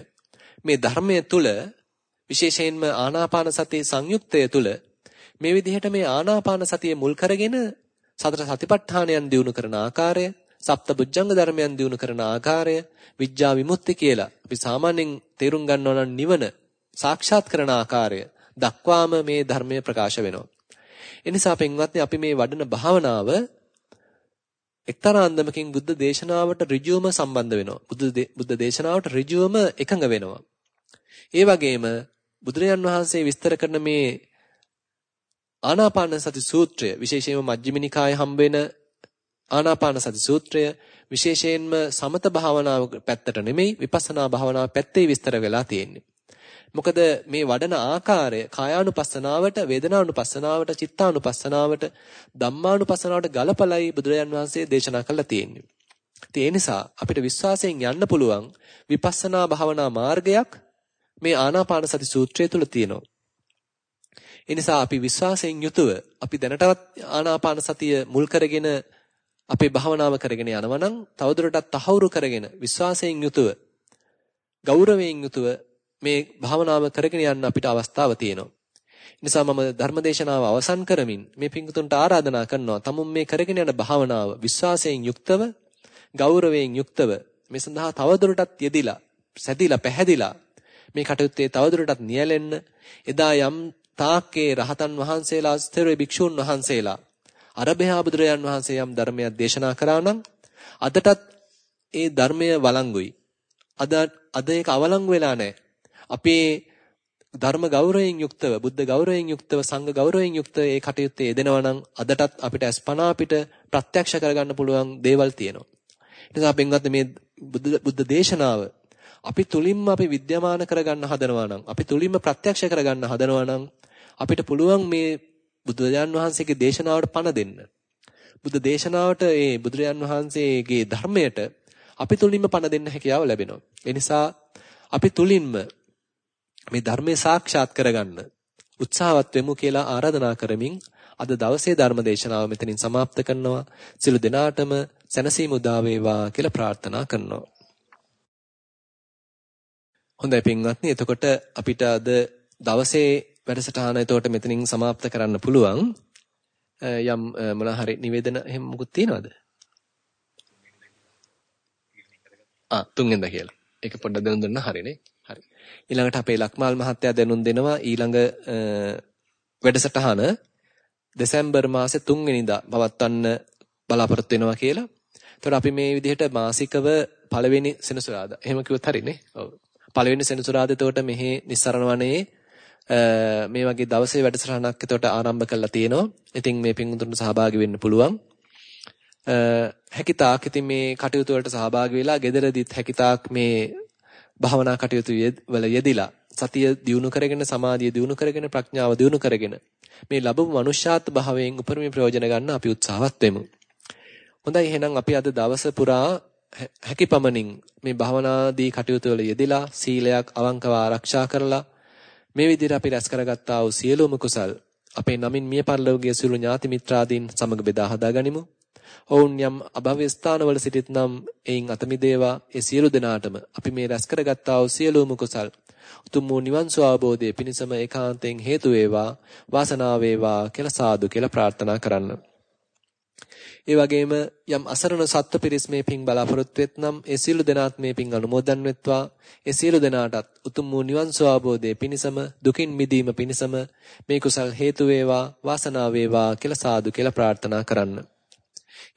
මේ ධර්මයේ තුල විශේෂයෙන්ම ආනාපාන සතිය සංයුක්තය තුල මේ විදිහට මේ ආනාපාන සතිය මුල් කරගෙන සතර සතිපට්ඨානයන් දිනු කරන ආකාරය, සප්තබුද්ධංග ධර්මයන් දිනු කරන ආකාරය, විඥා විමුක්ති කියලා අපි සාමාන්‍යයෙන් තේරුම් ගන්නවා නම් නිවන සාක්ෂාත් කරන ආකාරය දක්වාම මේ ධර්මය ප්‍රකාශ වෙනවා. එනිසා පින්වත්නි අපි මේ වඩන භාවනාව එක්තරා අන්දමකින් බුද්ධ දේශනාවට ඍජුවම සම්බන්ධ වෙනවා. බුද්ධ බුද්ධ දේශනාවට ඍජුවම එකඟ වෙනවා. ඒ වගේම බුදුරජාන් වහන්සේ විස්තර කරන මේ ආනාපාන සති සූත්‍රය විශේෂයෙන්ම මජ්ක්‍ධිම නිකායේ හම්බ වෙන ආනාපාන සති සූත්‍රය විශේෂයෙන්ම සමත භාවනාව පැත්තට නෙමෙයි විපස්සනා භාවනාව පැත්තේ විස්තර වෙලා තියෙන්නේ. මොකද මේ වඩන ආකාරය කායානුපස්සනාවට, වේදනානුපස්සනාවට, චිත්තානුපස්සනාවට, ධම්මානුපස්සනාවට ගලපලයි බුදුරජාන් වහන්සේ දේශනා කළා තියෙන්නේ. ඒ නිසා අපිට විශ්වාසයෙන් යන්න පුළුවන් විපස්සනා භාවනා මාර්ගයක් මේ ආනාපාන සති සූත්‍රය තුල තියෙනවා. ඒ නිසා අපි විශ්වාසයෙන් යුතුව අපි දැනටවත් ආනාපාන සතිය මුල් කරගෙන අපේ භාවනාව කරගෙන යනවා නම් තවදුරටත් තහවුරු කරගෙන විශ්වාසයෙන් යුතුව ගෞරවයෙන් යුතුව මේ භාවනාව කරගෙන යන්න අපිට අවස්ථාව තියෙනවා. නිසා මම ධර්මදේශනාව අවසන් කරමින් මේ පිංගුතුන්ට ආරාධනා කරනවා. තමුන් මේ කරගෙන යන භාවනාව විශ්වාසයෙන් යුක්තව, ගෞරවයෙන් යුක්තව මේ සඳහා තවදුරටත් යෙදිලා, සැදිලා, පැහැදිලා මේ කටයුත්තේ තවදුරටත් නියැලෙන්න එදා යම් තාක්කේ රහතන් වහන්සේලා ස්ථිරේ භික්ෂූන් වහන්සේලා අරබයා බුදුරයන් වහන්සේ යම් ධර්මයක් දේශනා කරා නම් අදටත් ඒ ධර්මය වළංගුයි. අද අද ඒක අවලංගු වෙලා නැහැ. අපේ ධර්ම ගෞරවයෙන් යුක්තව බුද්ධ ගෞරවයෙන් යුක්තව සංඝ ගෞරවයෙන් යුක්තව ඒ කටයුත්තේ යෙදෙනවා නම් අදටත් අපිට අස්පනා අපිට ප්‍රත්‍යක්ෂ කරගන්න පුළුවන් දේවල් තියෙනවා. ඒ නිසා පින්වත් මේ බුද්ධ දේශනාව අපි තුලින්ම අපි විද්‍යමාන කරගන්න හදනවා නම් අපි තුලින්ම ප්‍රත්‍යක්ෂ කරගන්න හදනවා නම් අපිට පුළුවන් මේ බුදුරජාන් වහන්සේගේ දේශනාවට පණ දෙන්න. බුද්ධ දේශනාවට ඒ බුදුරජාන් වහන්සේගේ ධර්මයට අපි තුලින්ම පණ දෙන්න හැකියාව ලැබෙනවා. ඒ නිසා අපි තුලින්ම මේ ධර්මයේ සාක්ෂාත් කරගන්න උත්සාහවත් වෙමු කියලා ආරාධනා කරමින් අද දවසේ ධර්ම දේශනාව මෙතනින් સમાપ્ત කරනවා. සිළු දෙනාටම සැනසීම උදා වේවා කියලා ප්‍රාර්ථනා කරනවා. හොඳයි පින්වත්නි එතකොට අපිට අද දවසේ වැඩසටහන එතකොට මෙතනින් સમાપ્ત කරන්න පුළුවන්. යම් මොන හරි නිවේදන එහෙම මොකුත් තියනවද? ආ තුන්වෙනිදා කියලා. ඒක පොඩ්ඩක් දැනුම් දුන්නා හරිනේ. හරි. ඊළඟට අපේ ලක්මාල් මහත්තයා දැනුම් දෙනවා ඊළඟ වැඩසටහන දෙසැම්බර් මාසේ 3 වෙනිදා පවත්වන්න බලාපොරොත්තු වෙනවා කියලා. එතකොට අපි මේ විදිහට මාසිකව පළවෙනි සෙනසුරාදා. එහෙම කිව්වොත් හරිනේ. ඔව්. පළවෙනි සෙනසුරාදා එතකොට මෙහි නිස්සරණ වනයේ මේ වගේ දවසේ වැඩසටහනක් එතකොට ආරම්භ කරලා තියෙනවා. ඉතින් මේ පින්වුතුන්ට සහභාගී වෙන්න පුළුවන්. හැකිතාක් ඉතින් මේ කටයුතු වලට සහභාගී වෙලා gederedit හැකිතාක් මේ භාවනා කටයුතු වල යෙදිලා සතිය දියුණු කරගෙන සමාධිය දියුණු කරගෙන ප්‍රඥාව දියුණු කරගෙන මේ ලැබපු මනුෂ්‍යාත් භාවයෙන් උපරිම ප්‍රයෝජන ගන්න අපි උත්සාහවත් වෙමු. හොඳයි එහෙනම් අපි අද දවස පුරා හැකිපමණින් මේ භාවනාදී කටයුතු වල යෙදিলা සීලයක් අවංකව ආරක්ෂා කරලා මේ විදිහට අපි රැස් කරගත්තා වූ සියලුම කුසල් අපේ නමින් මිය පරලෝකයේ සියලු ඥාති මිත්‍රාදීන් සමග බෙදා හදා ගනිමු. ඔවුන් යම් අභව්‍ය ස්ථානවල සිටින්නම් එයින් අත මිදේවා ඒ සියලු දෙනාටම අපි මේ රැස් කරගත්තා වූ සියලුම කුසල් උතුම් වූ නිවන් සුව අවබෝධයේ පිණසම ඒකාන්තයෙන් හේතු වේවා වාසනාව වේවා කියලා සාදු කියලා ප්‍රාර්ථනා කරන්න. ඒ වගේම යම් අසරණ සත්ත්ව පිරිස් මේ පිං බලාපොරොත්තු වෙත්නම් ඒ සියලු දෙනාත් මේ පිං අනුමෝදන් වෙත්වා ඒ සියලු දෙනාටත් උතුම් වූ නිවන් සුව අවබෝධයේ පිණසම දුකින් මිදීම පිණසම මේ කුසල් හේතු වේවා වාසනාව වේවා කියලා සාදු කියලා ප්‍රාර්ථනා කරන්න.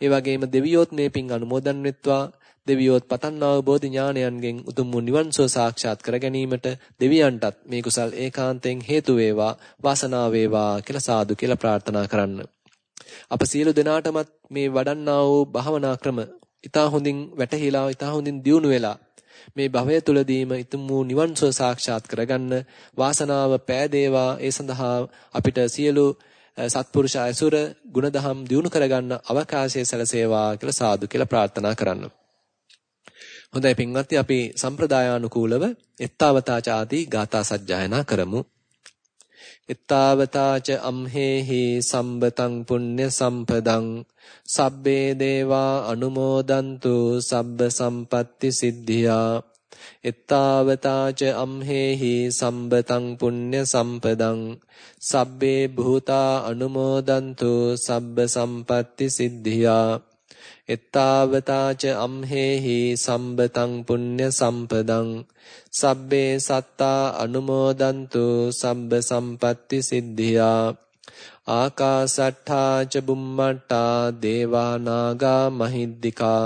ඒ වගේම දෙවියොත් මේ පින් අනුමෝදන් වෙත්වා දෙවියොත් පතන් අවබෝධ ඥානයන්ගෙන් උතුම් වූ නිවන් සුව සාක්ෂාත් කර ගැනීමට දෙවියන්ටත් මේ කුසල් ඒකාන්තයෙන් හේතු වේවා වාසනාව වේවා කියලා සාදු කියලා ප්‍රාර්ථනා කරන්න. අප සියලු දෙනාටමත් මේ වඩන්නා වූ භාවනා ක්‍රම ඊතා හොඳින් වැටහිලා ඊතා හොඳින් දියුණු වෙලා මේ භවය තුලදීම ඉතුම් වූ නිවන් සුව සාක්ෂාත් කරගන්න වාසනාව පෑදේවා ඒ සඳහා අපිට සියලු සත්පුරුෂ අසුර ගුණදහම් දියුණු කරගන්න අවකාශය සැලසේවා කියලා සාදු කියලා ප්‍රාර්ථනා කරන්න. හොඳයි පින්වත්නි අපි සම්ප්‍රදායානුකූලව එත්තාවතාච ආදී ගාථා සජ්ජායනා කරමු. එත්තාවතාච අම්හෙහි සම්බතං පුඤ්ඤ සම්පදං සබ්බේ දේවා අනුමෝදන්තු සබ්බ සම්පatti සිද්ධියා එත්තාවතාච අම්හෙහි සම්බතං පුඤ්ඤ සම්පදං සබ්බේ භූතා අනුමෝදන්තු සබ්බ සම්පatti සිද්ධියා. එත්තාවතාච අම්හෙහි සම්බතං පුඤ්ඤ සම්පදං සබ්බේ සත්තා අනුමෝදන්තු සබ්බ සම්පatti සිද්ධියා. ආකාසට්ඨා ච බුම්මට්ටා දේවා නාග මහිද්దికා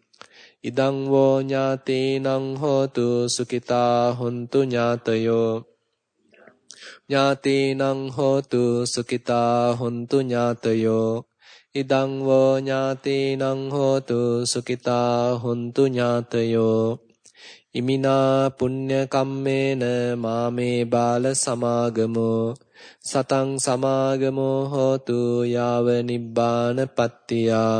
ඉදං වෝ ඥාතේනං හෝතු සුඛිතා හොන්තු ඥාතයෝ. ඥාතේනං හෝතු සුඛිතා හොන්තු ඥාතයෝ. ඉදං වෝ ඥාතේනං හෝතු සුඛිතා හොන්තු ඥාතයෝ. ඉමිනා පුඤ්ඤ කම්මේන මාමේ බාල සමාගමෝ. සතං සමාගමෝ හෝතු යාව නිබ්බානපත්තියා